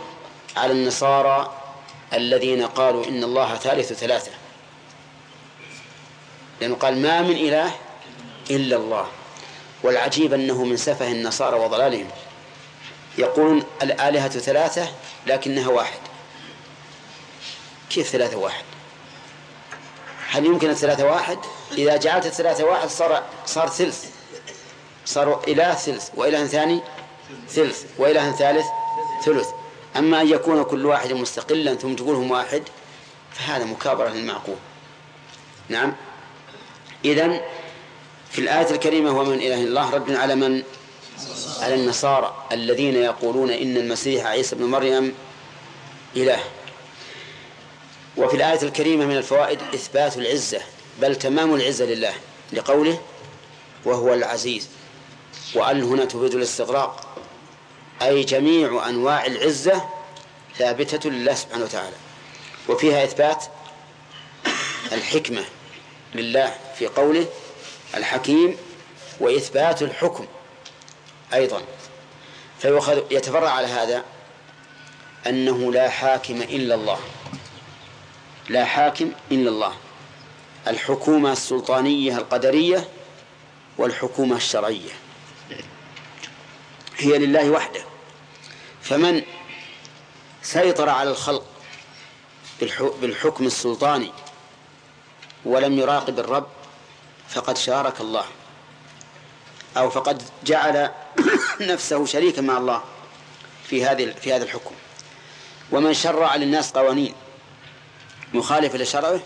على النصارى الذين قالوا إن الله ثالث ثلاثة. لأنه قال ما من إله إلا الله. والعجيب أنه من سفه النصارى وضلالهم. يقولون الآلهة ثلاثة لكنها واحد. كيف ثلاثة واحد؟ هل يمكن الثلاثة واحد؟ إذا جعلت الثلاثة واحد صار صار ثلث. صار إله ثلث وإله ثاني؟ ثلث وإله ثالث ثلث. أما أن يكون كل واحد مستقلا ثم تقولهم واحد فهذا مكابرة للمعقول. نعم. إذن في الآية الكريمة ومن إله الله رد على من؟ على النصارى الذين يقولون إن المسيح عيسى بن مريم إله. وفي الآية الكريمة من الفوائد إثبات العزة بل تمام العزة لله لقوله وهو العزيز. وأن هنا تفيد الاستغراق. أي جميع أنواع العزة ثابتة لله سبحانه وتعالى. وفيها إثبات الحكمة لله في قوله الحكيم وإثبات الحكم أيضا. فيؤخذ يتفرع على هذا أنه لا حاكم إلا الله. لا حاكم إلا الله. الحكومة السلطانية القدرية والحكومة الشرعية. هي لله وحده. فمن سيطر على الخلق بالحكم السلطاني ولم يراقب الرب فقد شارك الله. أو فقد جعل نفسه شريكا مع الله في هذه في هذا الحكم. ومن شرع للناس قوانين مخالفة لشرعه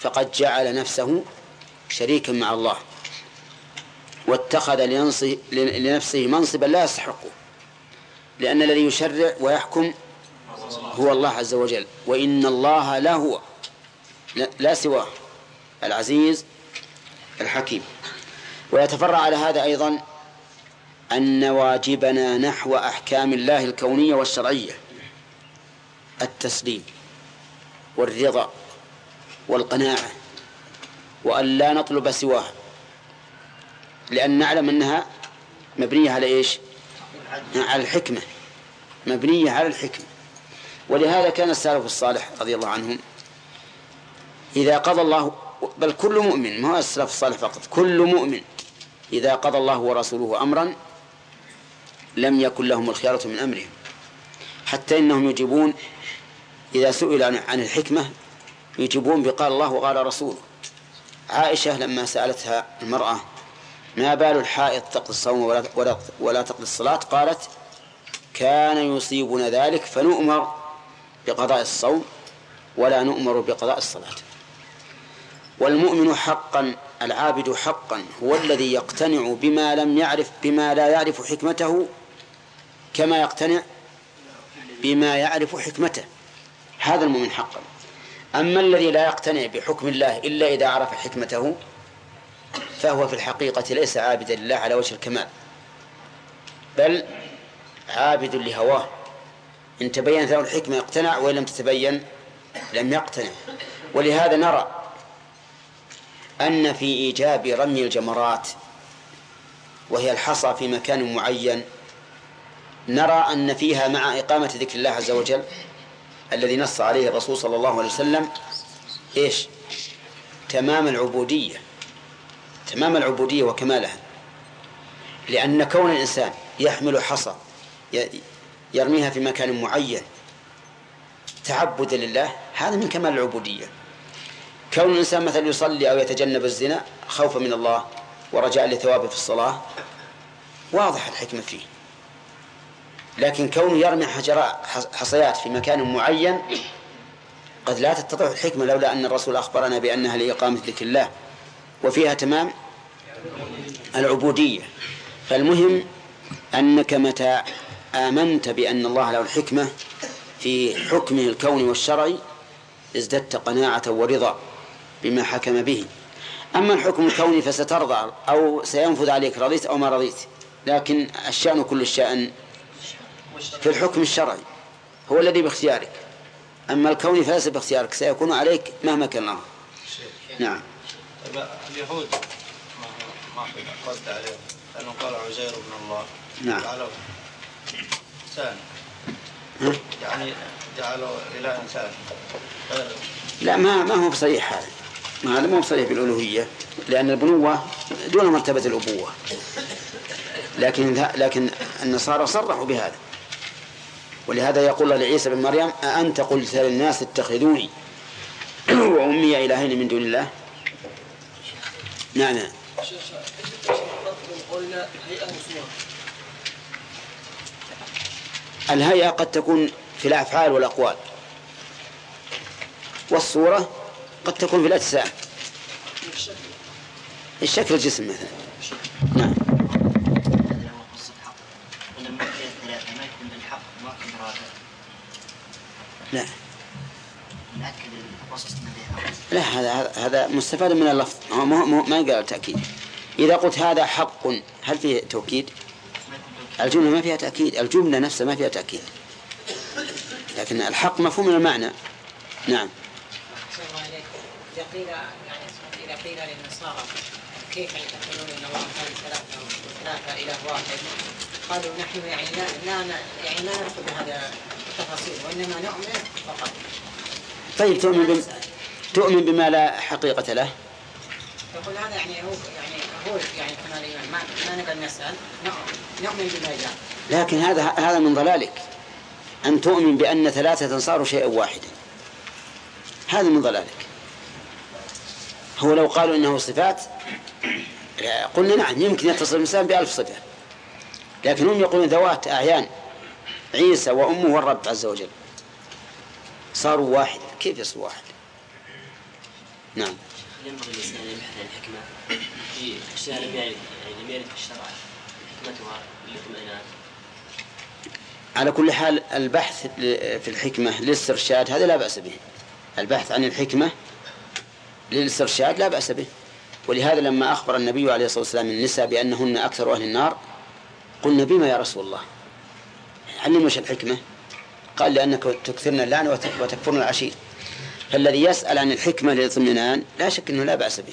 فقد جعل نفسه شريكا مع الله. واتخذ لنفسه منصبا لا يستحقه لأن الذي يشرع ويحكم هو الله عز وجل. وإن الله لا هو. لا سواه. العزيز الحكيم. ويتفرع على هذا أيضا أن واجبنا نحو أحكام الله الكونية والشرعية. التسليم والرضا والقناعة. وأن لا نطلب سواها. لأن نعلم أنها مبنية على إيش؟ على الحكمة. مبنية على الحكمة. ولهذا كان السلف الصالح رضي الله عنهم إذا قضى الله بل كل مؤمن ما هو السلف الصالح فقط كل مؤمن إذا قضى الله ورسوله أمرا لم يكن لهم الخيارة من أمرهم. حتى إنهم يجيبون إذا سئل عن الحكمة يجيبون بقال الله وقال رسوله. عائشة لما سألتها المرأة ما بال الحائط تقضي الصوم ولا, ولا, تقضي الصلاة؟ قالت كان يصيبنا ذلك فنؤمر بقضاء الصوم ولا نؤمر بقضاء الصلاة. والمؤمن حقا العابد حقا هو الذي يقتنع بما لم يعرف بما لا يعرف حكمته كما يقتنع بما يعرف حكمته. هذا المؤمن حقا. أما الذي لا يقتنع بحكم الله إلا إذا عرف حكمته فهو في الحقيقة ليس عابدا لله على وجه الكمال بل عابد لهواه. إن تبينت له الحكمة يقتنع وإن لم تتبين لم يقتنع. ولهذا نرى أن في إيجاب رمي الجمرات وهي الحصى في مكان معين نرى أن فيها مع إقامة ذكر الله عز وجل الذي نص عليه الرسول صلى الله عليه وسلم إيش؟ تمام العبودية. تمام العبودية وكمالها. لأن كون الإنسان يحمل حصى يرميها في مكان معين تعبدا لله هذا من كمال العبودية. كون الإنسان مثلا يصلي أو يتجنب الزنا خوفا من الله ورجاء لثوابه في الصلاة واضح الحكمة فيه. لكن كونه يرمي حجرات حصيات في مكان معين قد لا تتضح الحكمة لولا أن الرسول أخبرنا بأنها لإقامة ذكر الله وفيها تمام العبودية. فالمهم أنك متى آمنت بأن الله له الحكمة في حكمه الكوني والشرعي ازددت قناعة ورضا بما حكم به. أما الحكم الكوني فسترضى أو سينفذ عليك رضيت أو ما رضيت لكن الشأن كل الشأن في الحكم الشرعي هو الذي باختيارك. أما الكوني فليس باختيارك سيكون عليك مهما كان الأمر. نعم. اليهود ما رد عليهم لأنه قال عزير بن الله. نعم. جعلوا إنسان. يعني جعلوا إلى إنسان. لا ما ما هو بصريح هذا. ما هذا مو بصريح بالألوهية لأن البنوة دون مرتبة الأبوة. لكن لكن النصارى صرحوا بهذا. ولهذا يقول لعيسى بن مريم أأنت قلت للناس اتخذوني وأمي إلهين من دون الله؟ نعم. نعم الهيئة قد تكون في الأفعال والأقوال. والصورة قد تكون في الأجسام. الشكل الجسم مثلا. نعم. لا لا هذا هذا مستفاد من اللفظ. ما ما قال تأكيد. إذا قلت هذا حق هل فيه توكيد؟ الجملة ما فيها تأكيد. الجملة نفسها ما فيها تأكيد. لكن الحق مفهوم من المعنى. نعم. إذا قيل يعني إذا قيل للنصارى كيف يعتقدون أن الله كان ثلاثة ثلاثة إله واحد قالوا نحن يعني لا لا يعني لا ندخل هذا التفاصيل وإنما نؤمن فقط. طيب تؤمن بم... تؤمن بما لا حقيقة له؟ يقول هذا يعني هو يعني هو يعني ما ما نقدر نسأل نؤمن بما جاء. لكن هذا هذا من ضلالك أن تؤمن بأن ثلاثة صاروا شيئا واحدا. هذا من ضلالك. هو لو قالوا إنه صفات قلنا نعم يمكن يتصل الإنسان بألف صفة. لكن هم يقولون ذوات أعيان. عيسى وأمه والرب عز وجل صاروا واحد كيف يصير واحد؟ نعم. ينبغي الانسان أن يبحث عن الحكمه في اشياء لم يرد يعني لم يرد في الشرع حكمتها الاطمئنان على كل حال البحث في الحكمة للاسترشاد هذا لا بأس به. البحث عن الحكمة للاسترشاد لا بأس به. ولهذا لما أخبر النبي عليه الصلاة والسلام النساء بأنهن أكثر أهل النار قلنا بما يا رسول الله؟ علم وش الحكمة؟ قال لأنك تكثرن اللعن وتكفرن العشير. فالذي يسأل عن الحكمة للاطمئنان لا شك أنه لا بأس به.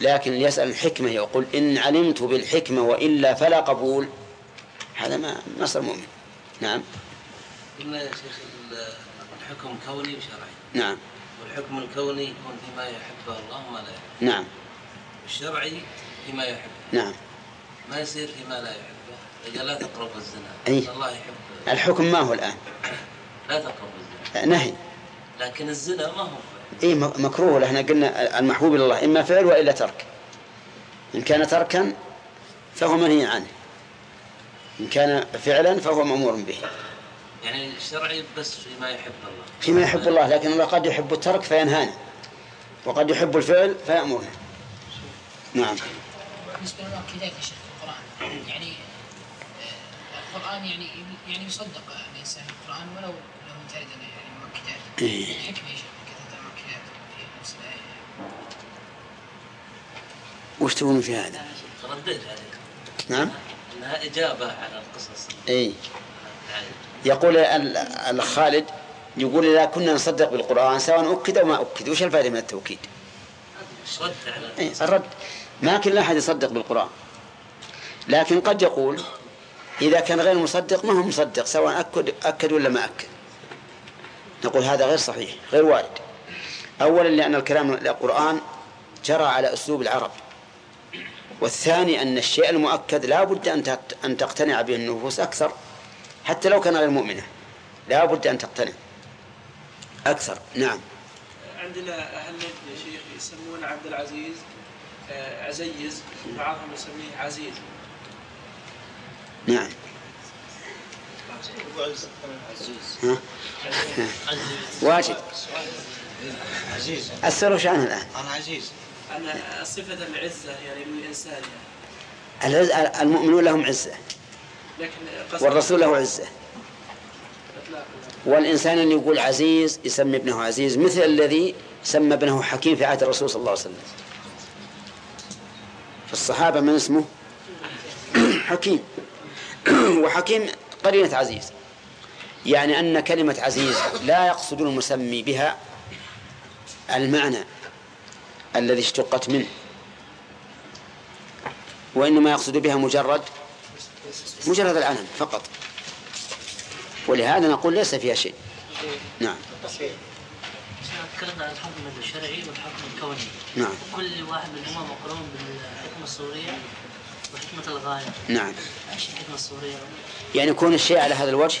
لكن اللي يسأل الحكمة يقول إن علمت بالحكمة وإلا فلا قبول. هذا ما ما صار مؤمن. نعم. قلنا يا شيخ ال- الحكم كوني وشرعي. نعم. والحكم الكوني يكون فيما يحبه الله وما لا يحبه. نعم. الشرعي فيما يحبه. نعم. ما يصير فيما لا يحبه؟ إذا لا تقربوا الزنا. أي. الله يحب الحكم ما هو الآن؟ لا تقربوا الزنا. نهي. لكن الزنا ما هو اي م- مكروه. إحنا قلنا المحبوب إلى الله. إما فعل وإلا ترك. إن كان تركا فهو منهي عنه. إن كان فعلا فهو مأمور به. يعني الشرعي بس فيما يحب الله. فيما يحب الله. لكن الله قد يحب الترك فينهانا وقد يحب الفعل فيامرنا نعم. بالنسبة للمؤكدات يا شيخ في القرآن. يعني آه، القرآن يعني يعني يصدق الإنسان القرآن ولو الايه وش تقولون في هذا؟ عليك نعم؟ انها اجابه على القصص اي يقول ال- الخالد يقول إذا كنا نصدق بالقرآن سواء أكد أو ما أكد وش الفائدة من التوكيد؟ رد على إيه الرد. ما كل أحد يصدق بالقرآن. لكن قد يقول إذا كان غير مصدق ما هو مصدق سواء أكد أكد ولا ما أكد. نقول هذا غير صحيح غير وارد. أولا لأن الكلام القرآن جرى على أسلوب العرب. والثاني أن الشيء المؤكد لا بد أن أن تقتنع به النفوس أكثر حتى لو كان غير مؤمنة. لا بد أن تقتنع. أكثر. نعم. عندنا أهل نجد يا شيخ يسمون عبد العزيز آه، عزيز بعضهم يسميه عزيز. نعم. ها؟ واجد عزيز أسأل وش عنه الآن؟ أنا عزيز أنا صفة العزة يعني للإنسان يعني. العز- المؤمنون لهم عزة. والرسول له عزة. والإنسان اللي يقول عزيز يسمي ابنه عزيز مثل الذي سمى ابنه حكيم في عهد الرسول صلى الله عليه وسلم. في الصحابة من اسمه؟ حكيم. وحكيم قرينة عزيز. يعني أن كلمة عزيز لا يقصد المسمي بها المعنى الذي اشتقت منه وإنما يقصد بها مجرد مجرد العلم فقط. ولهذا نقول ليس فيها شيء. نعم. تكلمنا عن الحكم الشرعي والحكم الكوني. نعم. كل واحد منهما مقرون بالحكمة الصورية وحكمة الغاية. نعم. الحكمة الصورية؟ يعني يكون الشيء على هذا الوجه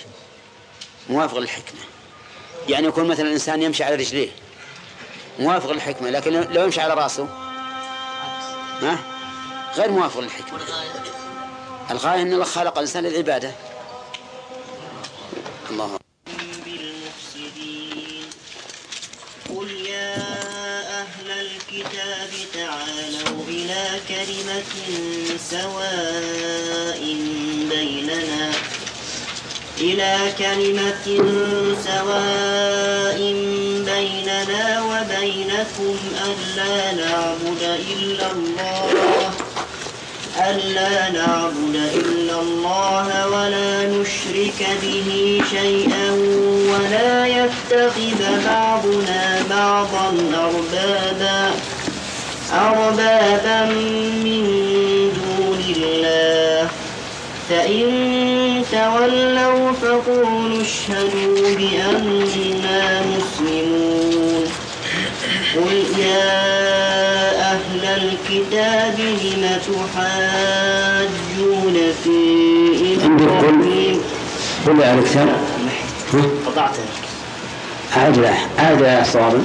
موافق للحكمة. يعني يكون مثلا الإنسان يمشي على رجليه. موافق للحكمة لكن لو يمشي على رأسه؟ ها؟ غير موافق للحكمة. الغاية أن الله خلق الإنسان للعبادة. الله بالمفسدين قل يا أهل الكتاب تعالوا إلى سواء بيننا. إلى كلمة سواء بيننا وبينكم ألا نعبد إلا الله. ألا نعبد إلا الله ولا نشرك به شيئا ولا يتخذ بعضنا بعضا أربابا. أربابا من دون الله. فإن تولوا فقولوا اشهدوا بأننا مسلمون. قل يا أهل الكتاب لم تحاجون في إبراهيم؟ قل يا الكتاب قطعته أعد أعد صوابا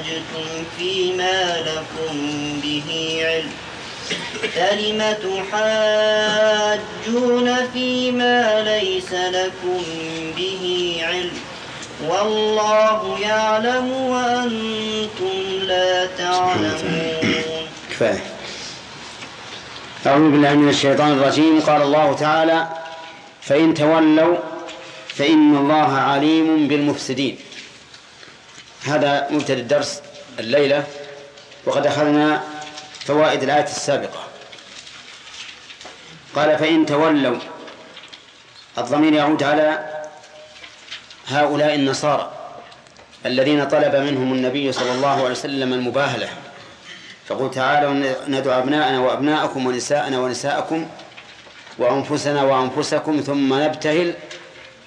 حاججتم فيما لكم به علم فلم تحاجون فيما ليس لكم به علم والله يعلم وأنتم لا تعلمون كفاية. أعوذ بالله من الشيطان الرجيم. قال الله تعالى فإن تولوا فإن الله عليم بالمفسدين. هذا مبتدأ الدرس الليلة وقد أخذنا فوائد الآية السابقة. قال فإن تولوا الضمير يعود على هؤلاء النصارى الذين طلب منهم النبي صلى الله عليه وسلم المباهلة فقل تعالوا ندعو أبناءنا وأبناءكم ونساءنا ونساءكم وأنفسنا وأنفسكم ثم نبتهل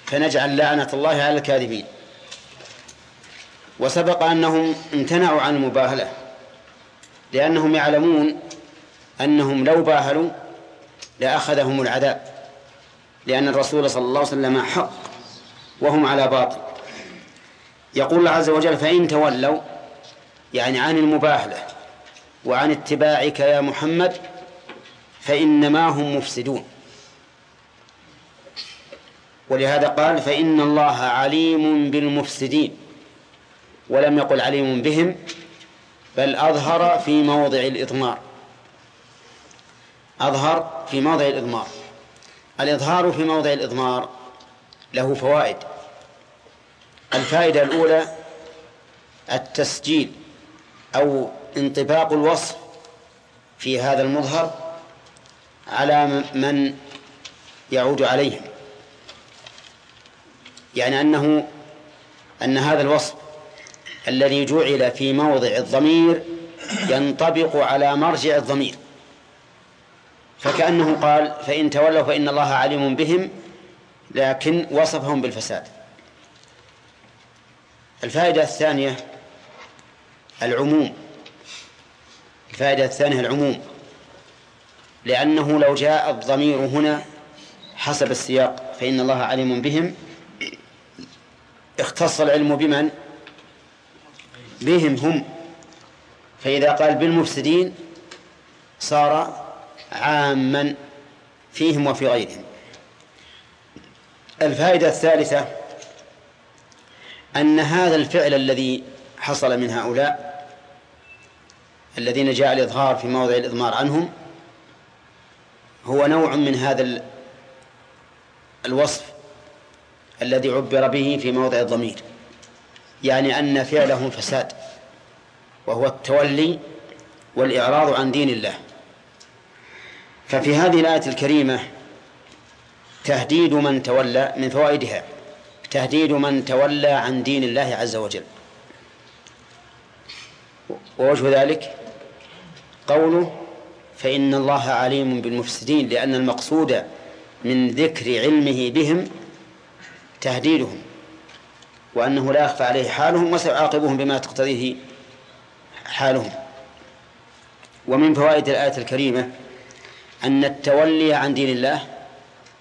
فنجعل لعنة الله على الكاذبين. وسبق أنهم امتنعوا عن المباهلة لأنهم يعلمون أنهم لو باهلوا لأخذهم العذاب لأن الرسول صلى الله عليه وسلم حق وهم على باطل. يقول الله عز وجل فإن تولوا يعني عن المباهلة وعن اتباعك يا محمد فإنما هم مفسدون. ولهذا قال فإن الله عليم بالمفسدين ولم يقل عليم بهم بل أظهر في موضع الإضمار. أظهر في موضع الإضمار. الإظهار في موضع الإضمار له فوائد. الفائدة الأولى التسجيل أو انطباق الوصف في هذا المظهر على من يعود عليهم. يعني أنه أن هذا الوصف الذي جعل في موضع الضمير ينطبق على مرجع الضمير. فكأنه قال فإن تولوا فإن الله عليم بهم لكن وصفهم بالفساد. الفائدة الثانية العموم. الفائدة الثانية العموم. لأنه لو جاء الضمير هنا حسب السياق فإن الله عليم بهم اختص العلم بمن؟ بهم هم. فإذا قال بالمفسدين صار عاما فيهم وفي غيرهم. الفائدة الثالثة أن هذا الفعل الذي حصل من هؤلاء الذين جاء الإظهار في موضع الإضمار عنهم هو نوع من هذا الوصف الذي عبر به في موضع الضمير. يعني أن فعلهم فساد وهو التولي والإعراض عن دين الله. ففي هذه الآية الكريمة تهديد من تولى من فوائدها تهديد من تولى عن دين الله عز وجل. ووجه ذلك قوله فإن الله عليم بالمفسدين لأن المقصود من ذكر علمه بهم تهديدهم. وأنه لا يخفى عليه حالهم وسيعاقبهم بما تقتضيه حالهم. ومن فوائد الآية الكريمة أن التولي عن دين الله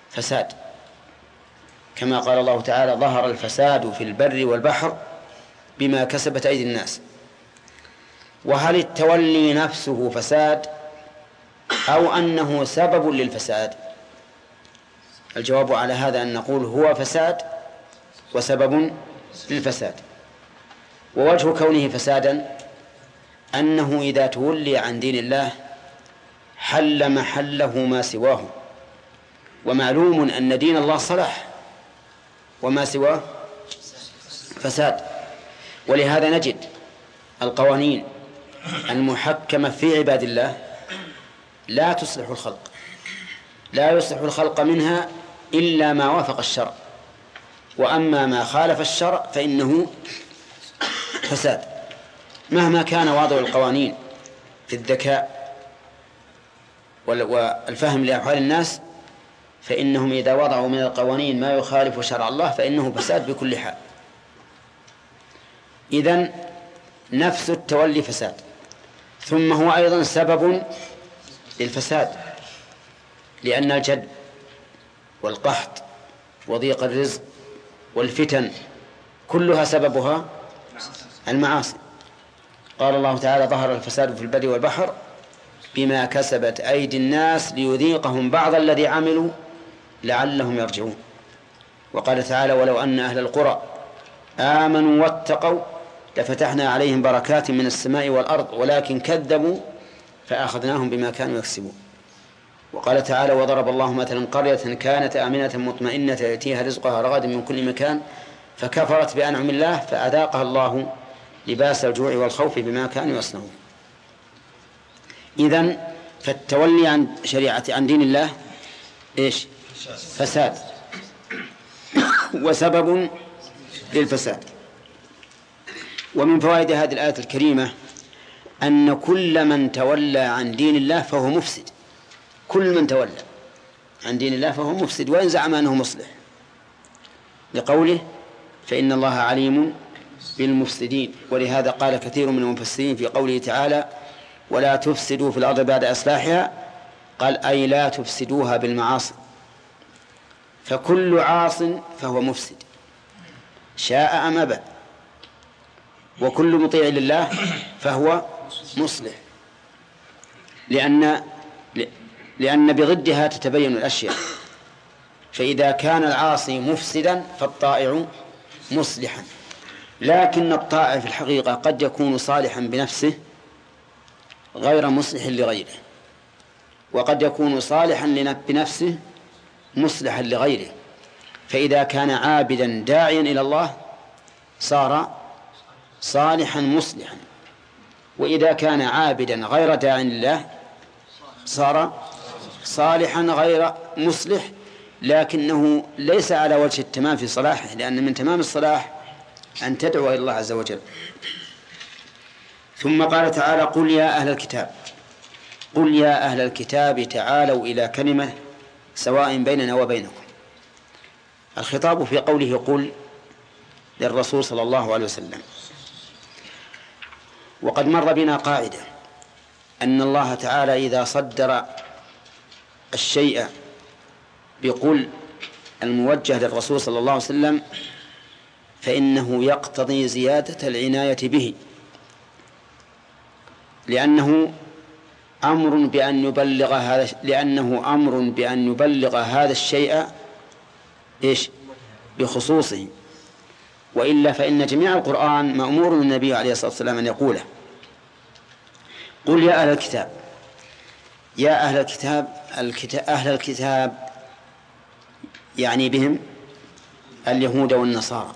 فساد. كما قال الله تعالى ظهر الفساد في البر والبحر بما كسبت أيدي الناس. وهل التولي نفسه فساد أو أنه سبب للفساد؟ الجواب على هذا أن نقول هو فساد وسبب للفساد ووجه كونه فسادا أنه إذا تولي عن دين الله حل محله ما سواه. ومعلوم أن دين الله صلاح وما سواه فساد. ولهذا نجد القوانين المحكمة في عباد الله لا تصلح الخلق. لا يصلح الخلق منها إلا ما وافق الشرع. وأما ما خالف الشرع فإنه فساد. مهما كان واضع القوانين في الذكاء والفهم لأحوال الناس فإنهم إذا وضعوا من القوانين ما يخالف شرع الله فإنه فساد بكل حال. إذن نفس التولي فساد. ثم هو أيضا سبب للفساد لأن الجد والقحط وضيق الرزق والفتن كلها سببها المعاصي. قال الله تعالى ظهر الفساد في البر والبحر بما كسبت أيدي الناس ليذيقهم بعض الذي عملوا لعلهم يرجعون. وقال تعالى ولو أن أهل القرى آمنوا واتقوا لفتحنا عليهم بركات من السماء والأرض ولكن كذبوا فأخذناهم بما كانوا يكسبون. وقال تعالى وضرب الله مثلا قرية كانت آمنة مطمئنة يأتيها رزقها رغدا من كل مكان فكفرت بأنعم الله فأذاقها الله لباس الجوع والخوف بما كانوا يصنعون. إذن فالتولي عن شريعة عن دين الله إيش؟ فساد. وسبب للفساد. ومن فوائد هذه الآية الكريمة أن كل من تولى عن دين الله فهو مفسد. كل من تولى عن دين الله فهو مفسد وإن زعم أنه مصلح. لقوله فإن الله عليم بالمفسدين. ولهذا قال كثير من المفسرين في قوله تعالى ولا تفسدوا في الأرض بعد إصلاحها. قال أي لا تفسدوها بالمعاصي. فكل عاص فهو مفسد. شاء أم أبى. وكل مطيع لله فهو مصلح. لأن لأن بضدها تتبين الأشياء. فإذا كان العاصي مفسدا فالطائع مصلحا. لكن الطائع في الحقيقة قد يكون صالحا بنفسه غير مصلح لغيره. وقد يكون صالحا بنفسه مصلحا لغيره. فإذا كان عابدا داعيا إلى الله صار صالحا مصلحا. وإذا كان عابدا غير داع لله صار صالحا غير مصلح لكنه ليس على وجه التمام في صلاحه لأن من تمام الصلاح أن تدعو إلى الله عز وجل. ثم قال تعالى قل يا أهل الكتاب قل يا أهل الكتاب تعالوا إلى كلمة سواء بيننا وبينكم. الخطاب في قوله قل للرسول صلى الله عليه وسلم. وقد مر بنا قاعدة أن الله تعالى إذا صدر الشيء بقل الموجه للرسول صلى الله عليه وسلم فإنه يقتضي زيادة العناية به. لأنه أمر بأن يبلغ هذا لأنه أمر بأن يبلغ هذا الشيء إيش؟ بخصوصه. وإلا فإن جميع القرآن مأمور النبي عليه الصلاة والسلام أن يقوله. قل يا أهل الكتاب يا أهل الكتاب أهل الكتاب يعني بهم اليهود والنصارى.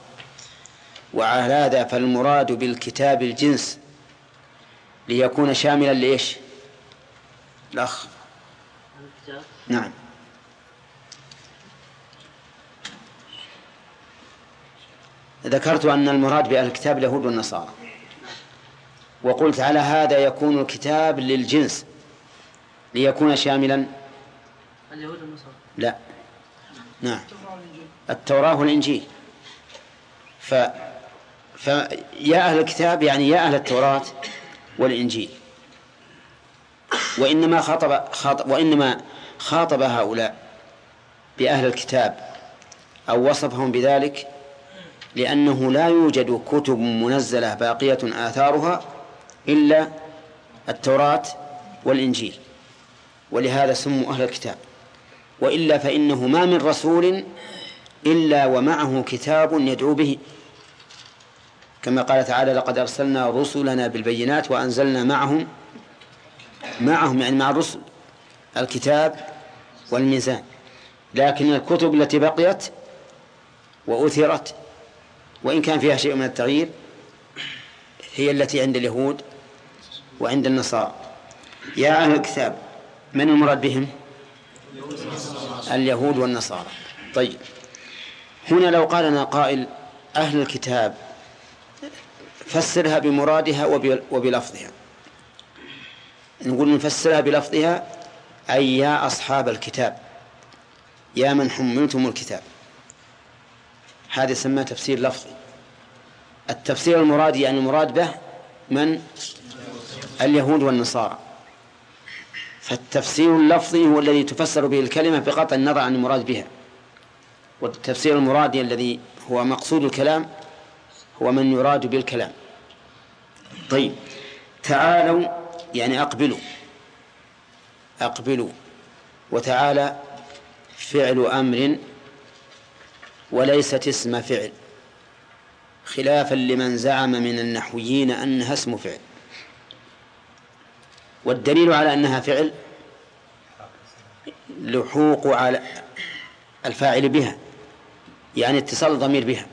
وعلى هذا فالمراد بالكتاب الجنس ليكون شاملا لإيش؟ الأخ نعم. ذكرت أن المراد بأهل الكتاب اليهود والنصارى. وقلت على هذا يكون الكتاب للجنس. ليكون شاملا. اليهود والنصارى. لا. نعم. التوراة والإنجيل. ف فيا أهل الكتاب يعني يا أهل التوراة والإنجيل. وإنما خاطب, خاطب وإنما خاطب هؤلاء بأهل الكتاب أو وصفهم بذلك لأنه لا يوجد كتب منزلة باقية آثارها إلا التوراة والإنجيل. ولهذا سموا أهل الكتاب. وإلا فإنه ما من رسول إلا ومعه كتاب يدعو به. كما قال تعالى لقد أرسلنا رسلنا بالبينات وأنزلنا معهم معهم يعني مع الرسل الكتاب والميزان. لكن الكتب التي بقيت وأثرت وإن كان فيها شيء من التغيير هي التي عند اليهود وعند النصارى. يا أهل الكتاب من المراد بهم؟ اليهود والنصارى. طيب. هنا لو قال لنا قائل أهل الكتاب فسرها بمرادها وبلفظها. نقول نفسرها بلفظها أي يا أصحاب الكتاب. يا من حملتم الكتاب. هذا يسمى تفسير لفظي. التفسير المرادي يعني المراد به من؟ اليهود والنصارى. فالتفسير اللفظي هو الذي تفسر به الكلمة بقطع النظر عن المراد بها. والتفسير المرادي الذي هو مقصود الكلام هو من يراد بالكلام. طيب تعالوا يعني أقبلوا. أقبلوا. وتعالى فعل أمر وليست اسم فعل. خلافا لمن زعم من النحويين أنها اسم فعل. والدليل على أنها فعل لحوق على الفاعل بها يعني اتصال الضمير بها.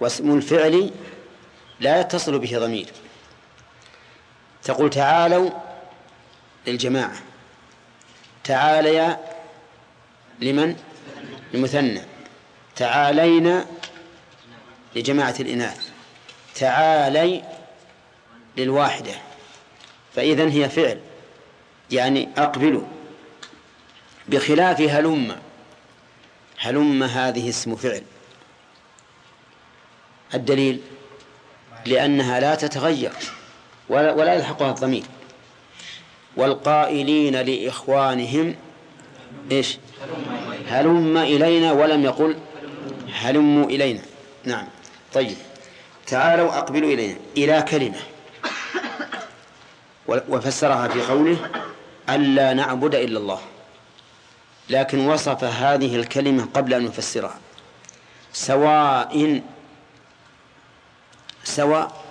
واسم الفعل لا يتصل به ضمير. تقول تعالوا للجماعة. تعاليا لمن؟ للمثنى تعالينا لجماعة الإناث. تعالي للواحدة. فإذا هي فعل. يعني أقبلوا. بخلاف هلم. هلم هذه اسم فعل. الدليل لأنها لا تتغير ولا, ولا يلحقها الضمير. والقائلين لإخوانهم إيش؟ هلم إلينا ولم يقل هلموا إلينا. نعم. طيب. تعالوا أقبلوا إلينا. إلى كلمة. وفسرها في قوله ألا نعبد إلا الله. لكن وصف هذه الكلمة قبل أن يفسرها. سواء سواء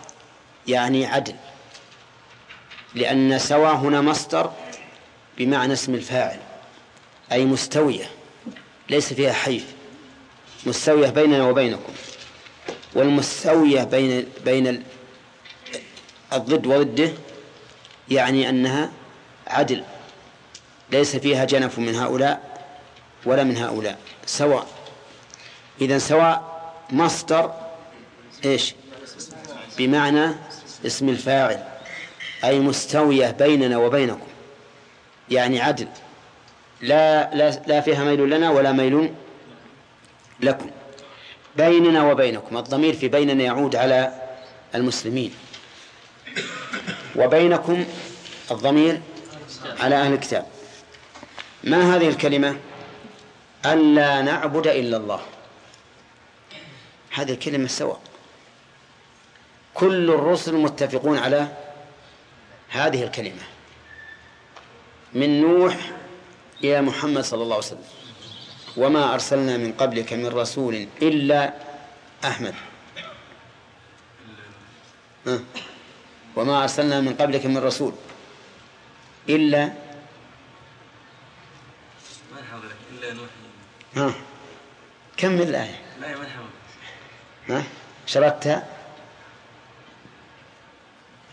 يعني عدل. لأن سواء هنا مصدر بمعنى اسم الفاعل أي مستوية ليس فيها حيف. مستوية بيننا وبينكم. والمستوية بين بين الضد وضده يعني أنها عدل ليس فيها جنف من هؤلاء ولا من هؤلاء سواء إذا سواء مصدر إيش؟ بمعنى اسم الفاعل أي مستوية بيننا وبينكم يعني عدل لا لا لا فيها ميل لنا ولا ميل لكم بيننا وبينكم الضمير في بيننا يعود على المسلمين. وبينكم الضمير على أهل الكتاب. ما هذه الكلمة؟ ألا نعبد إلا الله. هذه الكلمة سواء. كل الرسل متفقون على هذه الكلمة. من نوح إلى محمد صلى الله عليه وسلم. وما أرسلنا من قبلك من رسول إلا أحمد. ها؟ وما أرسلنا من قبلك من رسول إلا ما نحاول إلا نوحي ها. كمل الآية؟ لا ما نحاول ها؟ شردتها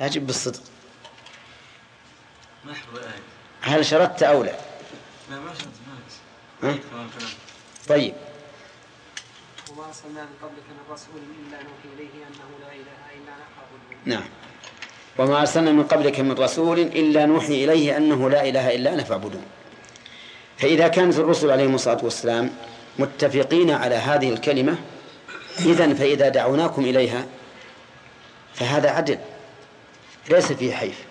أجب بالصدق. ما أحفظ الآية. هل شردت أو لا؟ لا ما شرط ما ها؟ تمام. طيب. وما أرسلنا من قبلك من رسول إلا نوحي إليه أنه لا إله إلا أنا فاعبدون. نعم. وما أرسلنا من قبلك من رسول إلا نوحي إليه أنه لا إله إلا أنا فاعبدون. فإذا كانت الرسل عليهم الصلاة والسلام متفقين على هذه الكلمة إذن فإذا دعوناكم إليها فهذا عدل ليس فيه حيف.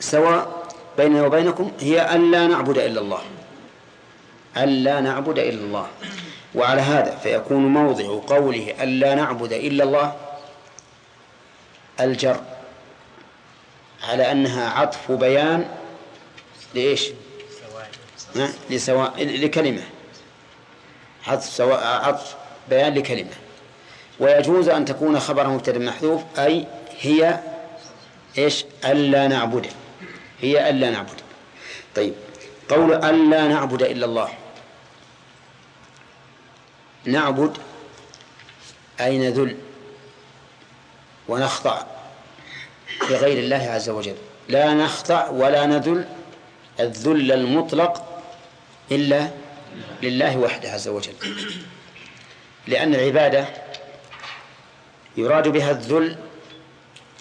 سواء بيننا وبينكم هي أن لا نعبد إلا الله. أن لا نعبد إلا الله. وعلى هذا فيكون موضع قوله أن لا نعبد إلا الله الجر. على أنها عطف بيان لإيش؟ لسواء لكلمة. عطف سواء عطف بيان لكلمة. ويجوز أن تكون خبر مبتدأ محذوف أي هي إيش؟ ألا نعبد. هي ألا نعبد. طيب. قول ألا نعبد إلا الله. نعبد أي نذل ونخضع لغير الله عز وجل. لا نخضع ولا نذل الذل المطلق إلا لله وحده عز وجل. لأن العبادة يراد بها الذل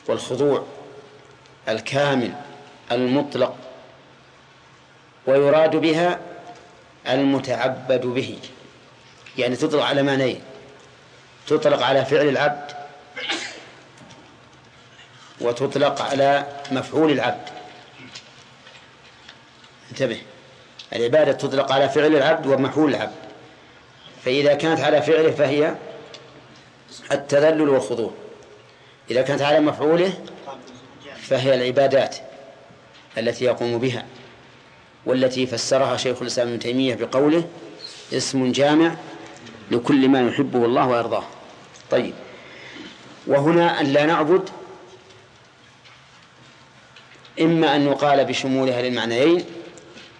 والخضوع الكامل المطلق ويراد بها المتعبد به. يعني تطلق على معنيين تطلق على فعل العبد وتطلق على مفعول العبد. انتبه. العبادة تطلق على فعل العبد ومفعول العبد. فإذا كانت على فعله فهي التذلل والخضوع. إذا كانت على مفعوله فهي العبادات التي يقوم بها والتي فسرها شيخ الإسلام ابن تيمية بقوله اسم جامع لكل ما يحبه الله ويرضاه. طيب. وهنا أن لا نعبد إما أن يقال بشمولها للمعنيين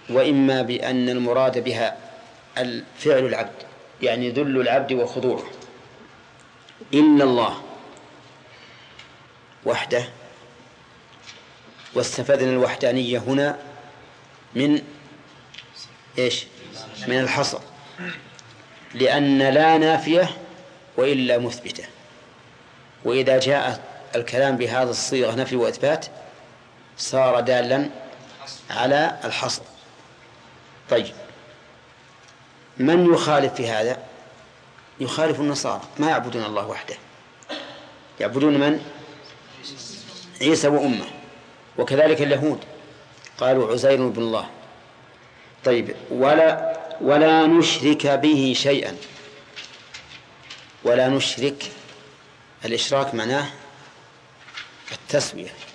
وإما بأن المراد بها الفعل العبد يعني ذل العبد وخضوعه. إلا الله وحده واستفدنا الوحدانية هنا من إيش؟ من الحصر. لأن لا نافية وإلا مثبتة. وإذا جاء الكلام بهذا الصيغة نفي وإثبات صار دالا على الحصر طيب. من يخالف في هذا؟ يخالف النصارى. ما يعبدون الله وحده. يعبدون من؟ عيسى وأمه. وكذلك اليهود. قالوا عزير بن الله. طيب. ولا ولا نشرك به شيئا. ولا نشرك. الإشراك معناه التسوية.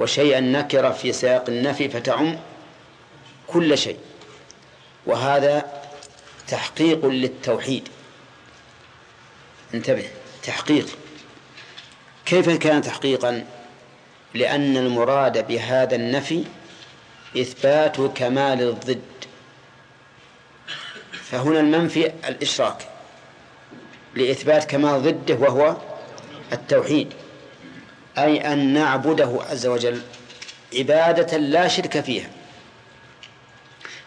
وشيئا نكر في سياق النفي فتعم كل شيء. وهذا تحقيق للتوحيد. انتبه تحقيق. كيف كان تحقيقا؟ لأن المراد بهذا النفي إثبات كمال الضد. فهنا المنفي الإشراك لإثبات كمال ضده وهو التوحيد. أي أن نعبده عز وجل عبادة لا شرك فيها.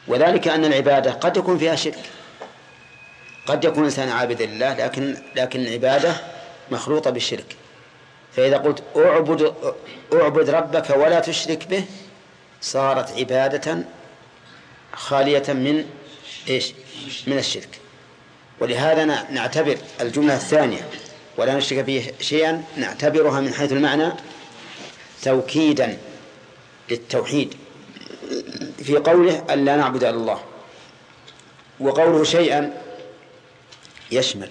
وذلك أن العبادة قد يكون فيها شرك. قد يكون الإنسان عابدا لله لكن لكن العبادة مخلوطة بالشرك. فإذا قلت أعبد أعبد ربك ولا تشرك به صارت عبادة خالية من إيش؟ من الشرك. ولهذا نعتبر الجملة الثانية. ولا نشرك به شيئا نعتبرها من حيث المعنى توكيدا للتوحيد في قوله أن لا نعبد إلا الله وقوله شيئا يشمل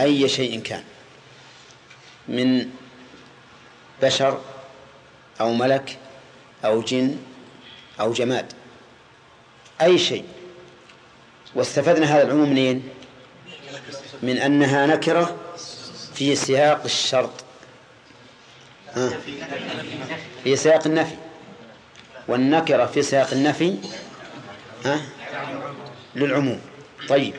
أي شيء كان من بشر أو ملك أو جن أو جماد أي شيء واستفدنا هذا العموم منين؟ من أنها نكرة في سياق الشرط. في سياق النفي. والنكرة في سياق النفي للعموم. طيب.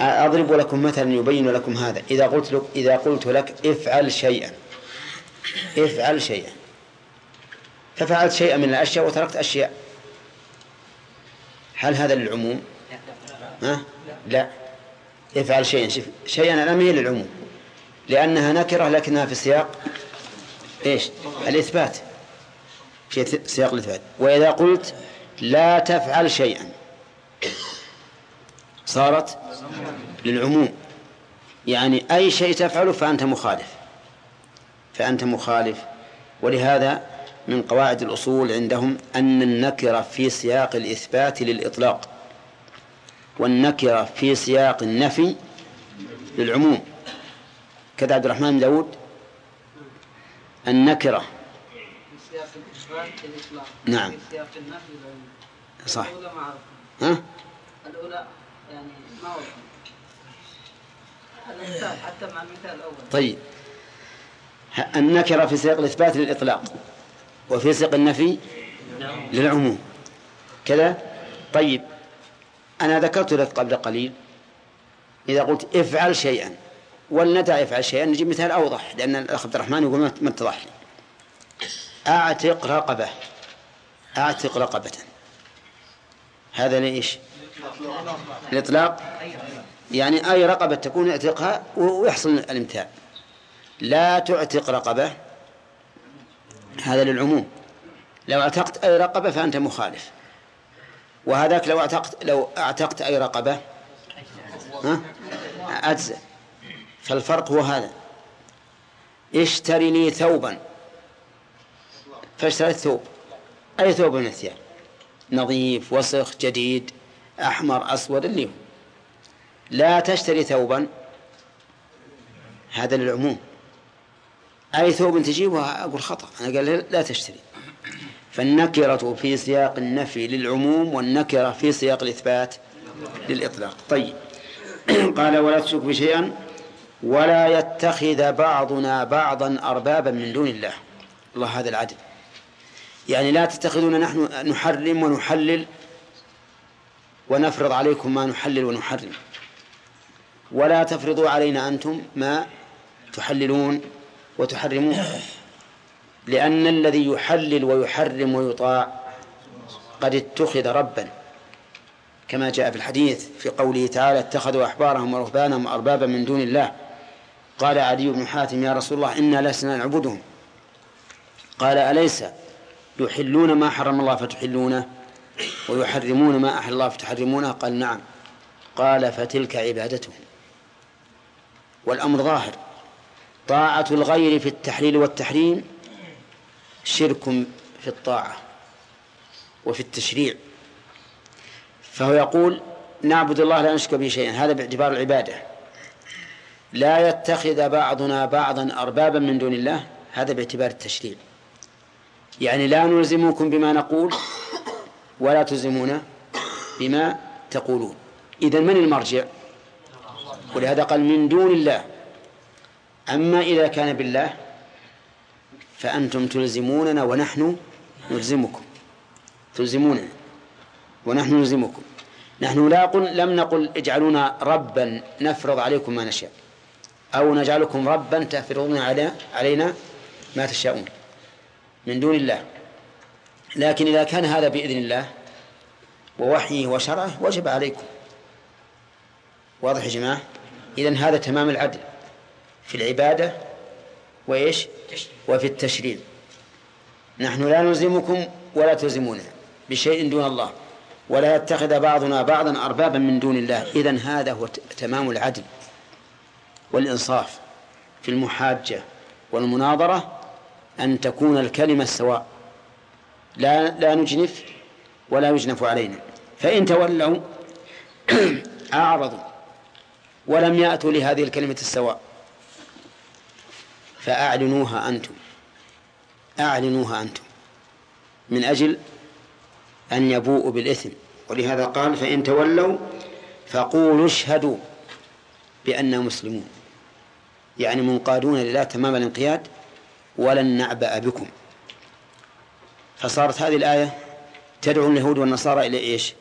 أضرب لكم مثلا يبين لكم هذا. إذا قلت لك إذا قلت لك افعل شيئا. افعل شيئا. ففعلت شيئا من الأشياء وتركت أشياء. هل هذا للعموم؟ ها؟ لا. افعل شيئا. شف شيئا هي للعموم لأنها نكرة لكنها في سياق إيش؟ الإثبات. في سياق الإثبات. وإذا قلت لا تفعل شيئا صارت للعموم. يعني أي شيء تفعله فأنت مخالف. فأنت مخالف. ولهذا من قواعد الأصول عندهم أن النكرة في سياق الإثبات للإطلاق. والنكرة في سياق النفي للعموم. كذا عبد الرحمن داود. النكرة. نعم. صح. ها؟ الأولى يعني ما حتى مع المثال الأول طيب. النكرة في سياق الإثبات للإطلاق وفي سياق النفي للعموم. كذا؟ طيب. أنا ذكرت لك قبل قليل إذا قلت افعل شيئا ولندع افعل شيئا نجيب مثال أوضح لأن الأخ عبد الرحمن يقول ما اتضح لي. أعتق رقبة. أعتق رقبة. هذا ليش؟ الإطلاق؟ يعني أي رقبة تكون اعتقها ويحصل الامتثال لا تعتق رقبة. هذا للعموم. لو اعتقت أي رقبة فأنت مخالف. وهذاك لو اعتقت لو اعتقت أي رقبة ها؟ أجزأ. فالفرق هو هذا. اشتري لي ثوبا. فاشتريت ثوب. أي ثوب من الثياب؟ نظيف وسخ جديد أحمر أسود اللي هو. لا تشتري ثوبا. هذا للعموم. أي ثوب تجيبها أقول خطأ. أنا قال لا تشتري. فالنكرة في سياق النفي للعموم والنكرة في سياق الإثبات للإطلاق. طيب. قال ولا تشرك بشيئا ولا يتخذ بعضنا بعضا أربابا من دون الله. الله هذا العدل. يعني لا تتخذون نحن نحرم ونحلل ونفرض عليكم ما نحلل ونحرم. ولا تفرضوا علينا أنتم ما تحللون وتحرمون. لأن الذي يحلل ويحرم ويطاع قد اتخذ ربا. كما جاء في الحديث في قوله تعالى اتخذوا أحبارهم ورهبانهم أربابا من دون الله. قال علي بن حاتم يا رسول الله إنا لسنا نعبدهم. قال أليس يحلون ما حرم الله فتحلونه ويحرمون ما أحل الله فتحرمونه؟ قال نعم. قال فتلك عبادتهم. والأمر ظاهر. طاعة الغير في التحليل والتحريم شرك في الطاعة وفي التشريع. فهو يقول نعبد الله لا نشرك به شيئا. هذا باعتبار العبادة. لا يتخذ بعضنا بعضا أربابا من دون الله. هذا باعتبار التشريع. يعني لا نلزمكم بما نقول ولا تلزمونا بما تقولون. إذا من المرجع؟ ولهذا قال من دون الله. أما إذا كان بالله فأنتم تلزموننا ونحن نلزمكم. تلزموننا ونحن نلزمكم. نحن لا قل لم نقل اجعلونا ربا نفرض عليكم ما نشاء. أو نجعلكم ربا تفرضون على علينا ما تشاءون. من دون الله. لكن إذا كان هذا بإذن الله ووحيه وشرعه وجب عليكم. واضح يا جماعة؟ إذن هذا تمام العدل في العبادة وإيش؟ وفي التشريع. نحن لا نلزمكم ولا تلزمونا بشيء دون الله ولا يتخذ بعضنا بعضا أربابا من دون الله. إذن هذا هو تمام العدل والإنصاف في المحاجة والمناظرة أن تكون الكلمة سواء لا لا نجنف ولا يجنف علينا. فإن تولوا أعرضوا ولم يأتوا لهذه الكلمة السواء. فأعلنوها أنتم. أعلنوها أنتم. من أجل أن يبوءوا بالإثم. ولهذا قال فإن تولوا فقولوا اشهدوا بأننا مسلمون. يعني منقادون لله تمام الانقياد ولن نعبأ بكم. فصارت هذه الآية تدعو اليهود والنصارى إلى إيش؟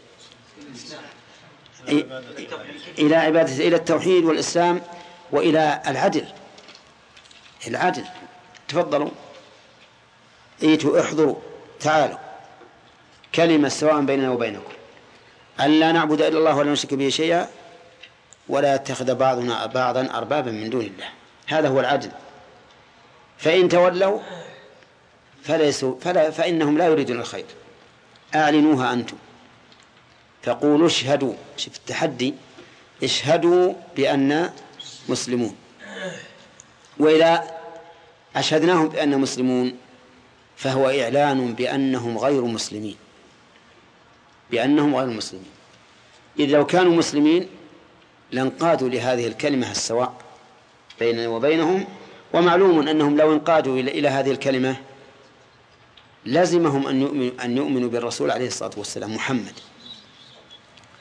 إلى عبادة إلى التوحيد والإسلام وإلى العدل. العدل تفضلوا. ايتوا احضروا. تعالوا. كلمة سواء بيننا وبينكم. أن لا نعبد إلا الله ولا نشرك به شيئا ولا يتخذ بعضنا بعضا أربابا من دون الله. هذا هو العدل فإن تولوا فليسوا فلا فإنهم لا يريدون الخير. أعلنوها أنتم. فقولوا اشهدوا. شوف التحدي. اشهدوا بأن مسلمون. وإذا أشهدناهم بأن مسلمون فهو إعلان بأنهم غير مسلمين. بأنهم غير مسلمين. إذ لو كانوا مسلمين لانقادوا لهذه الكلمة السواء بيننا وبينهم ومعلوم أنهم لو انقادوا إلى هذه الكلمة لزمهم أن يؤمنوا أن يؤمنوا بالرسول عليه الصلاة والسلام محمد.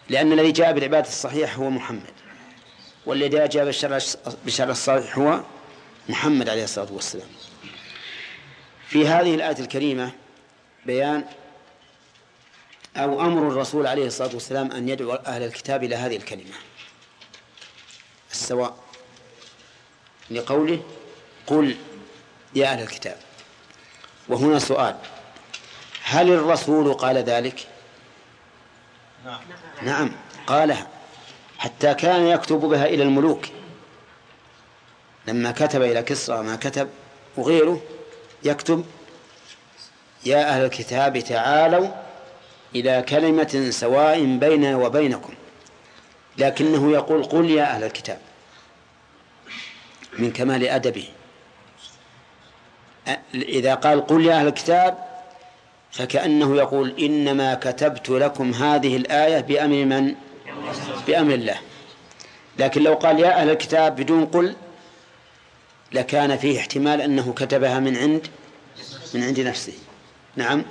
لأن الذي جاء بالعبادة الصحيح هو محمد والذي جاء بالشرع الصحيح هو محمد عليه الصلاة والسلام. في هذه الآية الكريمة بيان أو أمر الرسول عليه الصلاة والسلام أن يدعو أهل الكتاب إلى هذه الكلمة. السواء لقوله قل يا أهل الكتاب. وهنا سؤال هل الرسول قال ذلك؟ نعم. نعم قالها حتى كان يكتب بها إلى الملوك. لما كتب إلى كسرى ما كتب وغيره يكتب يا أهل الكتاب تعالوا إلى كلمة سواء بيننا وبينكم. لكنه يقول قل يا أهل الكتاب. من كمال أدبه. إذا قال قل يا أهل الكتاب فكأنه يقول إنما كتبت لكم هذه الآية بأمر من؟ بأمر الله. لكن لو قال يا أهل الكتاب بدون قل لكان فيه احتمال أنه كتبها من عند من عند نفسه. نعم.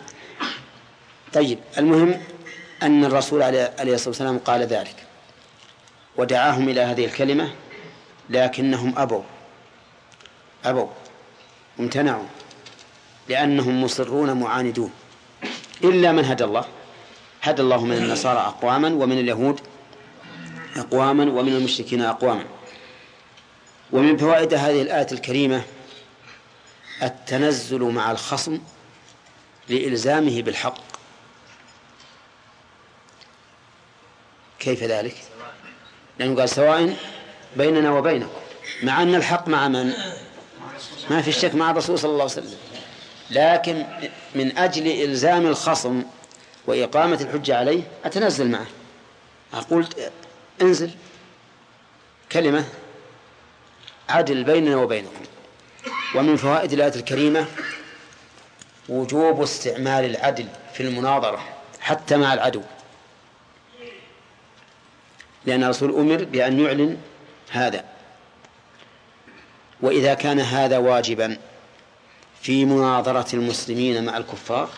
طيب المهم أن الرسول عليه الصلاة والسلام قال ذلك. ودعاهم إلى هذه الكلمة لكنهم أبوا. أبوا. امتنعوا. لأنهم مصرون معاندون. إلا من هدى الله. هدى الله من النصارى أقواما ومن اليهود أقواما ومن المشركين أقواما. ومن فوائد هذه الآية الكريمة التنزل مع الخصم لإلزامه بالحق. كيف ذلك؟ لأنه قال سواء بيننا وبينكم مع أن الحق مع من؟ ما في الشك مع الرسول صلى الله عليه وسلم. لكن من أجل إلزام الخصم وإقامة الحجة عليه أتنزل معه. أقول انزل. كلمة. عدل بيننا وبينكم. ومن فوائد الآية الكريمة وجوب استعمال العدل في المناظرة حتى مع العدو. لأن الرسول أمر بأن يعلن هذا. وإذا كان هذا واجبا في مناظرة المسلمين مع الكفار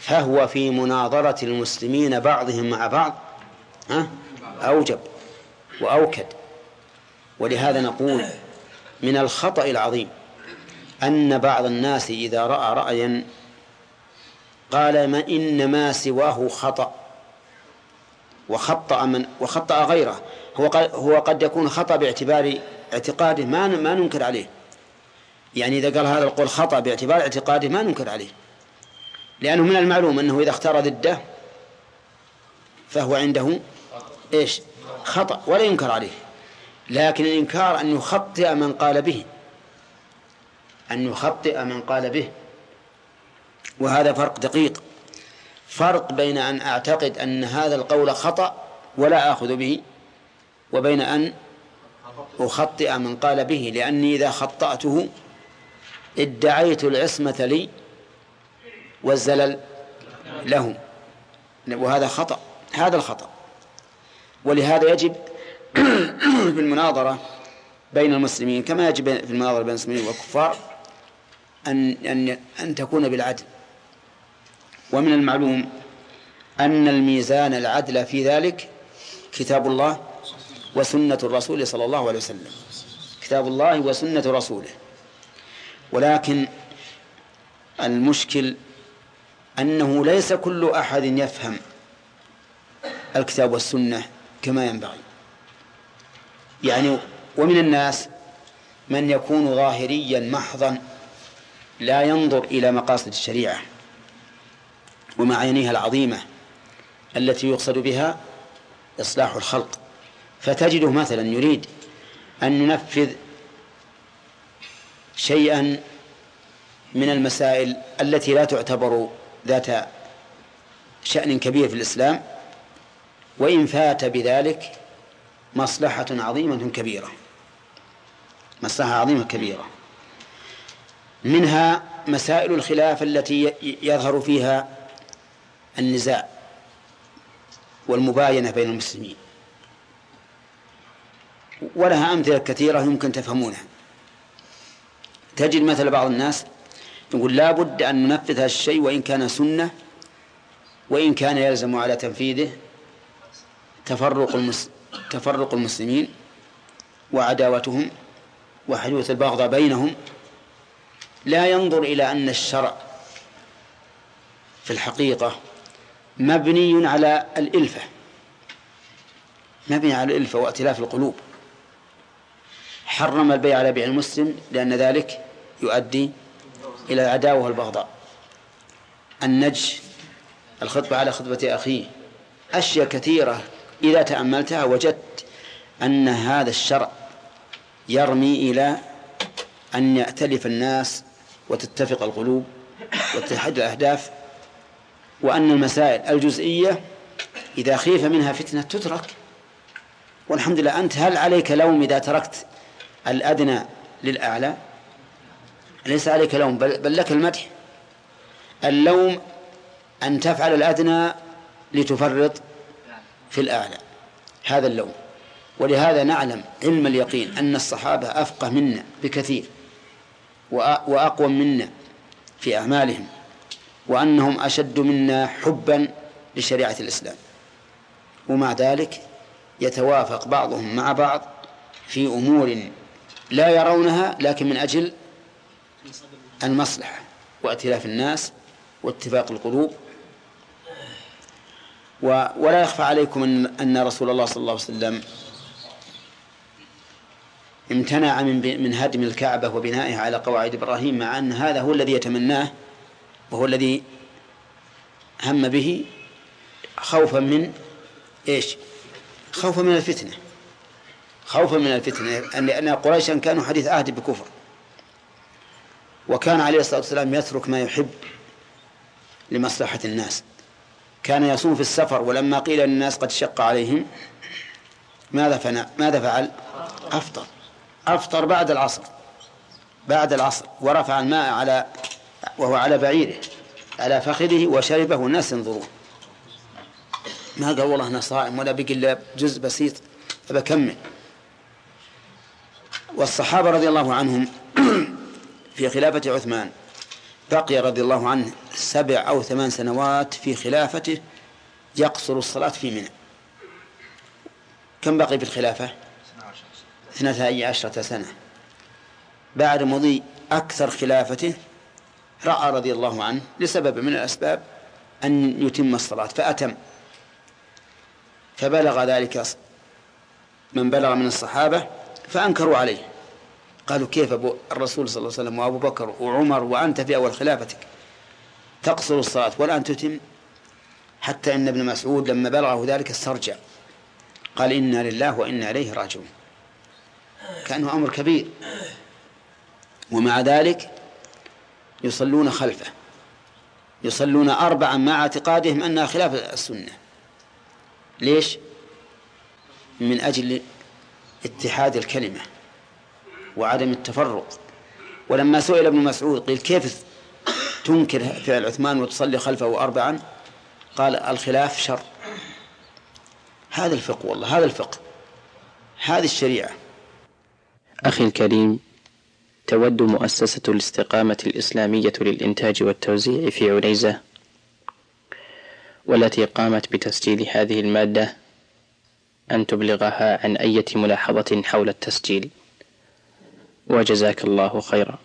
فهو في مناظرة المسلمين بعضهم مع بعض أوجب وأوكد. ولهذا نقول من الخطأ العظيم أن بعض الناس إذا رأى رأيا قال ما إن ما سواه خطأ وخطأ من وخطأ غيره. هو هو قد يكون خطأ باعتبار اعتقاده ما ما ننكر عليه. يعني إذا قال هذا القول خطأ باعتبار اعتقاده ما ننكر عليه. لأنه من المعلوم أنه إذا اختار ضده فهو عنده إيش؟ خطأ ولا ينكر عليه. لكن الإنكار أن يخطئ من قال به. أن يخطئ من قال به. وهذا فرق دقيق. فرق بين أن أعتقد أن هذا القول خطأ ولا آخذ به وبين أن أخطئ من قال به. لأني إذا خطأته ادعيت العصمة لي والزلل له وهذا خطأ هذا الخطأ. ولهذا يجب في المناظرة بين المسلمين كما يجب في المناظرة بين المسلمين والكفار أن أن أن تكون بالعدل. ومن المعلوم أن الميزان العدل في ذلك كتاب الله وسنة الرسول صلى الله عليه وسلم. كتاب الله وسنة رسوله. ولكن المشكل أنه ليس كل أحد يفهم الكتاب والسنة كما ينبغي. يعني ومن الناس من يكون ظاهريا محضا لا ينظر إلى مقاصد الشريعة ومعانيها العظيمة التي يقصد بها إصلاح الخلق. فتجده مثلا يريد أن ينفذ شيئا من المسائل التي لا تعتبر ذات شأن كبير في الإسلام وإن فات بذلك مصلحة عظيمة كبيرة. مصلحة عظيمة كبيرة. منها مسائل الخلاف التي يظهر فيها النزاع والمباينة بين المسلمين. ولها أمثلة كثيرة يمكن تفهمونها. تجد مثل بعض الناس يقول لا بد أن ننفذ هذا الشيء وإن كان سنة وإن كان يلزم على تنفيذه تفرق. تفرق المسلمين وعداوتهم وحدوث البغضاء بينهم لا ينظر إلى أن الشرع في الحقيقة مبني على الإلفة مبني على الإلفة وائتلاف القلوب. حرم البيع على بيع المسلم لأن ذلك يؤدي إلى العداوة والبغضاء. النج الخطبة على خطبة أخيه أشياء كثيرة إذا تأملتها وجدت أن هذا الشرع يرمي إلى أن يأتلف الناس وتتفق القلوب وتتحد الأهداف وأن المسائل الجزئية إذا خيف منها فتنة تترك. والحمد لله أنت هل عليك لوم إذا تركت الأدنى للأعلى؟ ليس عليك لوم؟ بل, بل لك المدح. اللوم أن تفعل الأدنى لتفرط في الأعلى هذا اللوم. ولهذا نعلم علم اليقين أن الصحابة أفقه منا بكثير وأقوى منا في أعمالهم وأنهم أشد منا حبا لشريعة الإسلام. ومع ذلك يتوافق بعضهم مع بعض في أمور لا يرونها لكن من أجل المصلحة وائتلاف الناس واتفاق القلوب. ولا يخفى عليكم أن أن رسول الله صلى الله عليه وسلم امتنع من من هدم الكعبة وبنائها على قواعد إبراهيم مع أن هذا هو الذي يتمناه وهو الذي هم به خوفا من إيش؟ خوفا من الفتنة. خوفا من الفتنة أن لأن قريشا كانوا حديث عهد بكفر. وكان عليه الصلاة والسلام يترك ما يحب لمصلحة الناس. كان يصوم في السفر ولما قيل للناس قد شق عليهم ماذا فعل ماذا فعل؟ أفطر. أفطر بعد العصر. بعد العصر. ورفع الماء على وهو على بعيره على فخذه وشربه. والناس ينظرون. ما قال والله أنا صائم ولا بقي إلا جزء بسيط فبكمل والصحابة رضي الله عنهم في خلافة عثمان بقي رضي الله عنه سبع أو ثمان سنوات في خلافته يقصر الصلاة في منى. كم بقي في الخلافة؟ اثنتا عشرة سنة. بعد مضي أكثر خلافته رأى رضي الله عنه لسبب من الأسباب أن يتم الصلاة فأتم. فبلغ ذلك من بلغ من الصحابة فأنكروا عليه. قالوا كيف أبو الرسول صلى الله عليه وسلم وأبو بكر وعمر وأنت في أول خلافتك؟ تقصر الصلاة والآن تتم حتى إن ابن مسعود لما بلغه ذلك استرجع. قال إنا لله وإنا إليه راجعون. كأنه أمر كبير. ومع ذلك يصلون خلفه. يصلون أربعا مع اعتقادهم أنها خلاف السنة. ليش؟ من أجل اتحاد الكلمة. وعدم التفرق. ولما سئل ابن مسعود قيل كيف تنكر فعل عثمان وتصلي خلفه أربعا؟ قال الخلاف شر. هذا الفقه والله هذا الفقه هذه الشريعة. أخي الكريم تود مؤسسة الاستقامة الإسلامية للإنتاج والتوزيع في عنيزة والتي قامت بتسجيل هذه المادة أن تبلغها عن أية ملاحظة حول التسجيل. وجزاك الله خيرا.